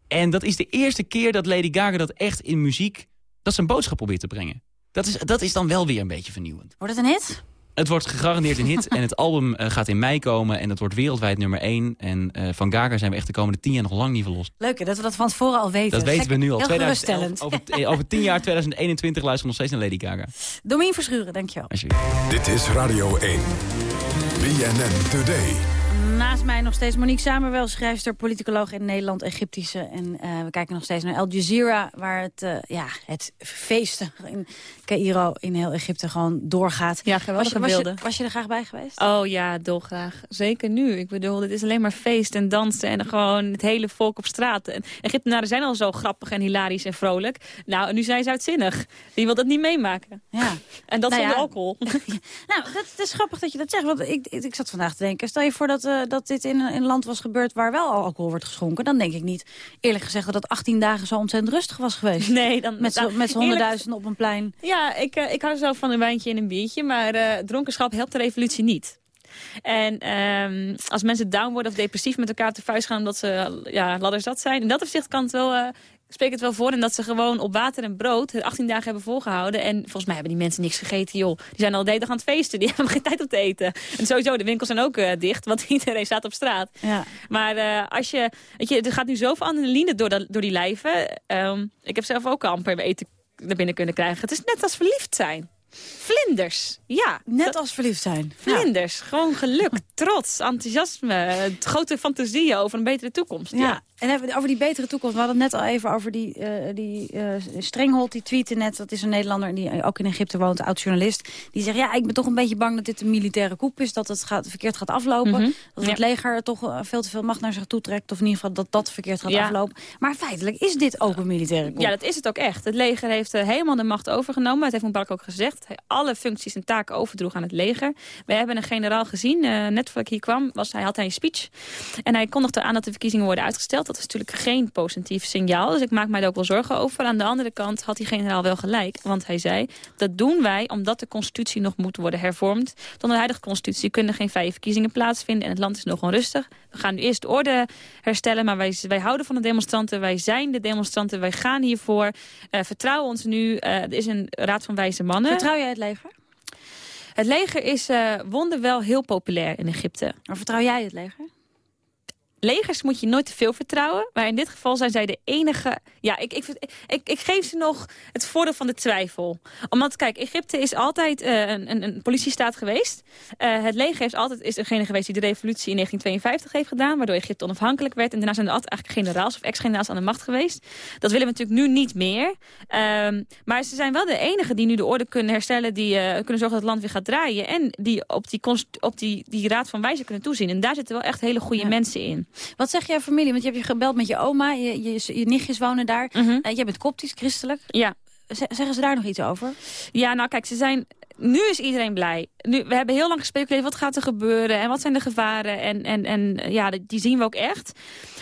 En dat is de eerste keer dat Lady Gaga dat echt in muziek... dat ze een boodschap probeert te brengen. Dat is, dat is dan wel weer een beetje vernieuwend. Wordt het een hit? Het wordt gegarandeerd een hit en het album uh, gaat in mei komen en het wordt wereldwijd nummer 1. En uh, van Gaga zijn we echt de komende 10 jaar nog lang niet verlost. Leuk dat we dat van tevoren al weten. Dat weten we nu al. Heel 2011, over, over 10 jaar, 2021, luisteren we nog steeds naar Lady Gaga. Domien Verschuren, dankjewel. Dit is Radio 1. BNN Today. Na Naast mij nog steeds Monique Samerwel, schrijfster, politicoloog in Nederland, Egyptische. En uh, we kijken nog steeds naar Al Jazeera, waar het, uh, ja, het feesten in Cairo in heel Egypte gewoon doorgaat. Ja, geweldige was je, was beelden. Je, was je er graag bij geweest? Oh ja, dolgraag. Zeker nu. Ik bedoel, het is alleen maar feest en dansen en gewoon het hele volk op straat. En Egyptenaren zijn al zo grappig en hilarisch en vrolijk. Nou, nu zijn ze uitzinnig. Die wil dat niet meemaken. Ja. En dat Nou zonder ja. alcohol. Nou, dat, het is grappig dat je dat zegt. Want ik, ik, ik zat vandaag te denken, stel je voor dat, eh, dat dit in, een- in een land was gebeurd waar wel alcohol wordt geschonken. Dan denk ik niet, eerlijk gezegd, dat het 18 dagen zo ontzettend rustig was geweest. Nee, dan Met z'n nou, honderdduizenden op een plein. Ja, ik, eh, ik hou zo van een wijntje en een biertje, maar eh, dronkenschap helpt de revolutie niet. En ehm, als mensen down worden of depressief met elkaar de vuist gaan omdat ze eh, ja, ladderzat zijn, in dat opzicht kan het wel, eh spreek het wel voor. En dat ze gewoon op water en brood het 18 dagen hebben volgehouden. En volgens mij hebben die mensen niks gegeten, joh. Die zijn al de hele dag aan het feesten, die hebben geen tijd om te eten. En sowieso, de winkels zijn ook eh, dicht, want iedereen staat op straat. Ja. Maar eh, als je, weet je, er gaat nu zoveel adrenaline door, dat, door die lijven. Ehm, ik heb zelf ook amper eten naar binnen kunnen krijgen. Het is net als verliefd zijn. Vlinders, ja. Net als verliefd zijn. Vlinders, gewoon geluk, trots, enthousiasme, grote fantasieën over een betere toekomst. Ja. En over die betere toekomst. We hadden het net al even over die, eh die eh Strenghold. Die tweette net, dat is een Nederlander die ook in Egypte woont, oud-journalist. Die zegt, ja, ik ben toch een beetje bang dat dit een militaire coup is. Dat het gaat, verkeerd gaat aflopen. Mhm. Dat Ja. het leger toch eh, veel te veel macht naar zich toe trekt. Of in ieder geval dat dat verkeerd gaat Ja. aflopen. Maar feitelijk is dit ook een militaire coup. Ja, dat is het ook echt. Het leger heeft helemaal de macht overgenomen. Het heeft Mubarak ook gezegd. Hij alle functies en taken overdroeg aan het leger. We hebben een generaal gezien. net voordat ik hier kwam, was, hij had hij een speech. En hij kondigde aan dat de verkiezingen worden uitgesteld. Dat is natuurlijk geen positief signaal. Dus ik maak mij daar ook wel zorgen over. Aan de andere kant had die generaal wel gelijk. Want hij zei, dat doen wij omdat de constitutie nog moet worden hervormd. Door de huidige constitutie kunnen geen vrije verkiezingen plaatsvinden. En het land is nog onrustig. We gaan nu eerst de orde herstellen. Maar wij, wij houden van de demonstranten. Wij zijn de demonstranten. Wij gaan hiervoor. Eh vertrouw ons nu. Eh, er is een raad van wijze mannen. Vertrouw jij het leger? Het leger is eh wonderwel heel populair in Egypte. Maar vertrouw jij het leger? Legers moet je nooit te veel vertrouwen. Maar in dit geval zijn zij de enige... Ja, ik, ik, ik, ik geef ze nog het voordeel van de twijfel. Omdat, kijk, Egypte is altijd eh, een, een, een politiestaat geweest. Eh, het leger heeft altijd, is degene geweest die de revolutie in 1952 heeft gedaan. Waardoor Egypte onafhankelijk werd. En daarna zijn er altijd eigenlijk generaals of ex-generaals aan de macht geweest. Dat willen we natuurlijk nu niet meer. Ehm, maar ze zijn wel de enige die nu de orde kunnen herstellen. Die eh, kunnen zorgen dat het land weer gaat draaien. En die op die, op die, die raad van wijze kunnen toezien. En daar zitten wel echt hele goede mensen in. Wat zeg jouw familie? Want je hebt je gebeld met je oma, je, je, je nichtjes wonen daar. Mhm. Eh, jij bent koptisch, christelijk. Ja. Zeggen ze daar nog iets over? Ja, nou kijk, ze zijn... Nu is iedereen blij. Nu, we hebben heel lang gespeculeerd, wat gaat er gebeuren en wat zijn de gevaren. En, en, en ja, die zien we ook echt.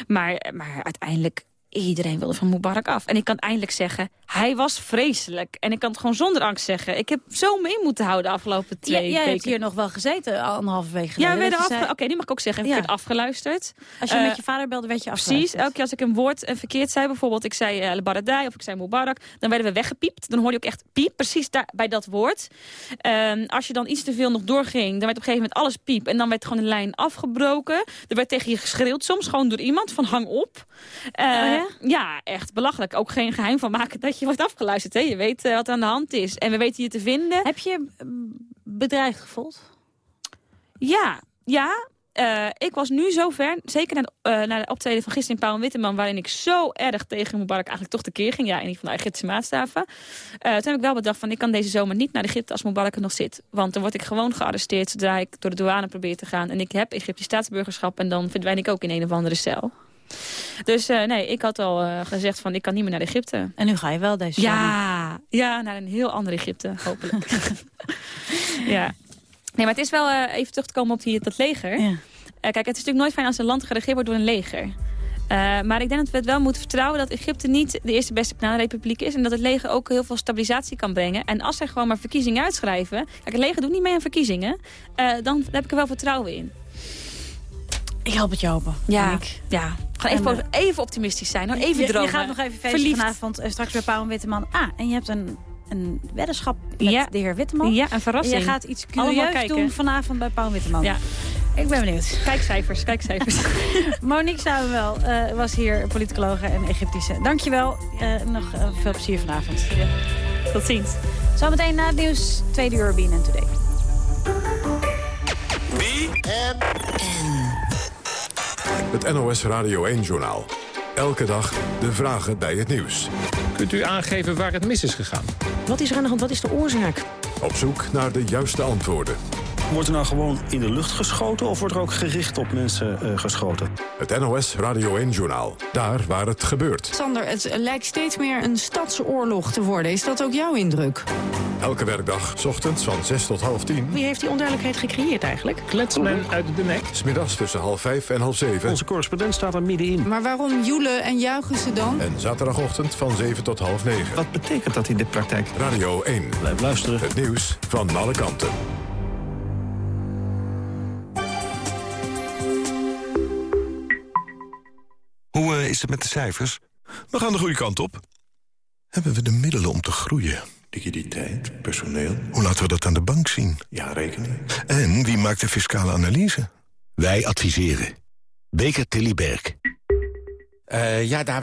Maar, maar uiteindelijk, iedereen wilde van Mubarak af. En ik kan eindelijk zeggen, hij was vreselijk. En ik kan het gewoon zonder angst zeggen. Ik heb zo me in moeten houden de afgelopen twee Jij, jij weken. hebt hier nog wel gezeten, anderhalve week geleden. Ja, we werden afge... zei- Oké, nu mag ik ook zeggen, ik Ja. werd afgeluisterd. Als je Eh, met je vader belde, werd je Precies, afgeluisterd. elke keer als ik een woord eh, verkeerd zei, bijvoorbeeld ik zei eh Baradei of ik zei Mubarak, dan werden we weggepiept. Dan hoorde je ook echt piep, precies daar, bij dat woord. Ehm, als je dan iets te veel nog doorging, dan werd op een gegeven moment alles piep. En dan werd gewoon de lijn afgebroken. Er werd tegen je geschreeuwd, soms gewoon door iemand, van hang op. Eh, ja? Ja, echt belachelijk. Ook geen geheim van maken dat je wordt afgeluisterd. Hè? Je weet eh, wat aan de hand is. En we weten je te vinden. Heb je bedreigd gevoeld? Ja, ja. Eh, ik was nu zo ver, zeker na de, eh, na de optreden van gisteren in Pauw en Witteman... waarin ik zo erg tegen Mubarak eigenlijk toch tekeer ging. Ja, in ieder geval de Egyptische maatstaven. Eh, toen heb ik wel bedacht van ik kan deze zomer niet naar Egypte als Mubarak er nog zit. Want dan word ik gewoon gearresteerd zodra ik door de douane probeer te gaan. En ik heb Egyptisch staatsburgerschap en dan verdwijn ik ook in een of andere cel. Dus eh, nee, ik had al eh, gezegd van ik kan niet meer naar Egypte. En nu ga je wel deze. Ja, ja, naar een heel ander Egypte, hopelijk. ja. Nee, maar het is wel eh, even terug te komen op die, dat leger. Ja. Kijk, het is natuurlijk nooit fijn als een land geregeerd wordt door een leger. Maar ik denk dat we het wel moeten vertrouwen dat Egypte niet de eerste beste bananenrepubliek is. En dat het leger ook heel veel stabilisatie kan brengen. En als zij gewoon maar verkiezingen uitschrijven. Kijk, het leger doet niet mee aan verkiezingen. dan heb ik er wel vertrouwen in. Ik help het je open. Ja, Nick. ja. Gewoon even, En, even optimistisch zijn. hoor. Even je, dromen. Je gaat nog even feesten Verliefd. vanavond. eh, straks bij Pauw en Witteman. Ah, en je hebt een, een weddenschap met Ja. de heer Witteman. Ja, een verrassing. En je gaat iets curieus doen vanavond bij Pauw en Witteman. Ja. Ik ben benieuwd. Kijkcijfers, kijkcijfers. Monique Samuel eh was hier, politicologe en Egyptische. Dankjewel. Eh nog eh, veel plezier vanavond. Tot ziens. Zometeen na het nieuws, tweede uur BNN Today. Het NOS Radio 1-journaal. Elke dag de vragen bij het nieuws. Kunt u aangeven waar het mis is gegaan? Wat is er aan de hand? Wat is de oorzaak? Op zoek naar de juiste antwoorden. Wordt er nou gewoon in de lucht geschoten of wordt er ook gericht op mensen uh, geschoten? Het NOS Radio 1-journaal. Daar waar het gebeurt. Sander, het lijkt steeds meer een stadsoorlog te worden. Is dat ook jouw indruk? Elke werkdag, s ochtends van 6 tot half 10. Wie heeft die onduidelijkheid gecreëerd eigenlijk? Kletsmen uit de nek. Smiddags tussen half 5 en half 7. Onze correspondent staat er middenin. Maar waarom joelen en juichen ze dan? En zaterdagochtend van 7 tot half 9. Wat betekent dat in de praktijk? Radio 1. Blijf luisteren. Het nieuws van alle kanten. Hoe uh, is het met de cijfers? We gaan de goede kant op. Hebben we de middelen om te groeien? Liquiditeit, personeel. Hoe laten we dat aan de bank zien? Ja, rekening. En wie maakt de fiscale analyse? Wij adviseren. Beker Tilly Berg. Uh, ja, daar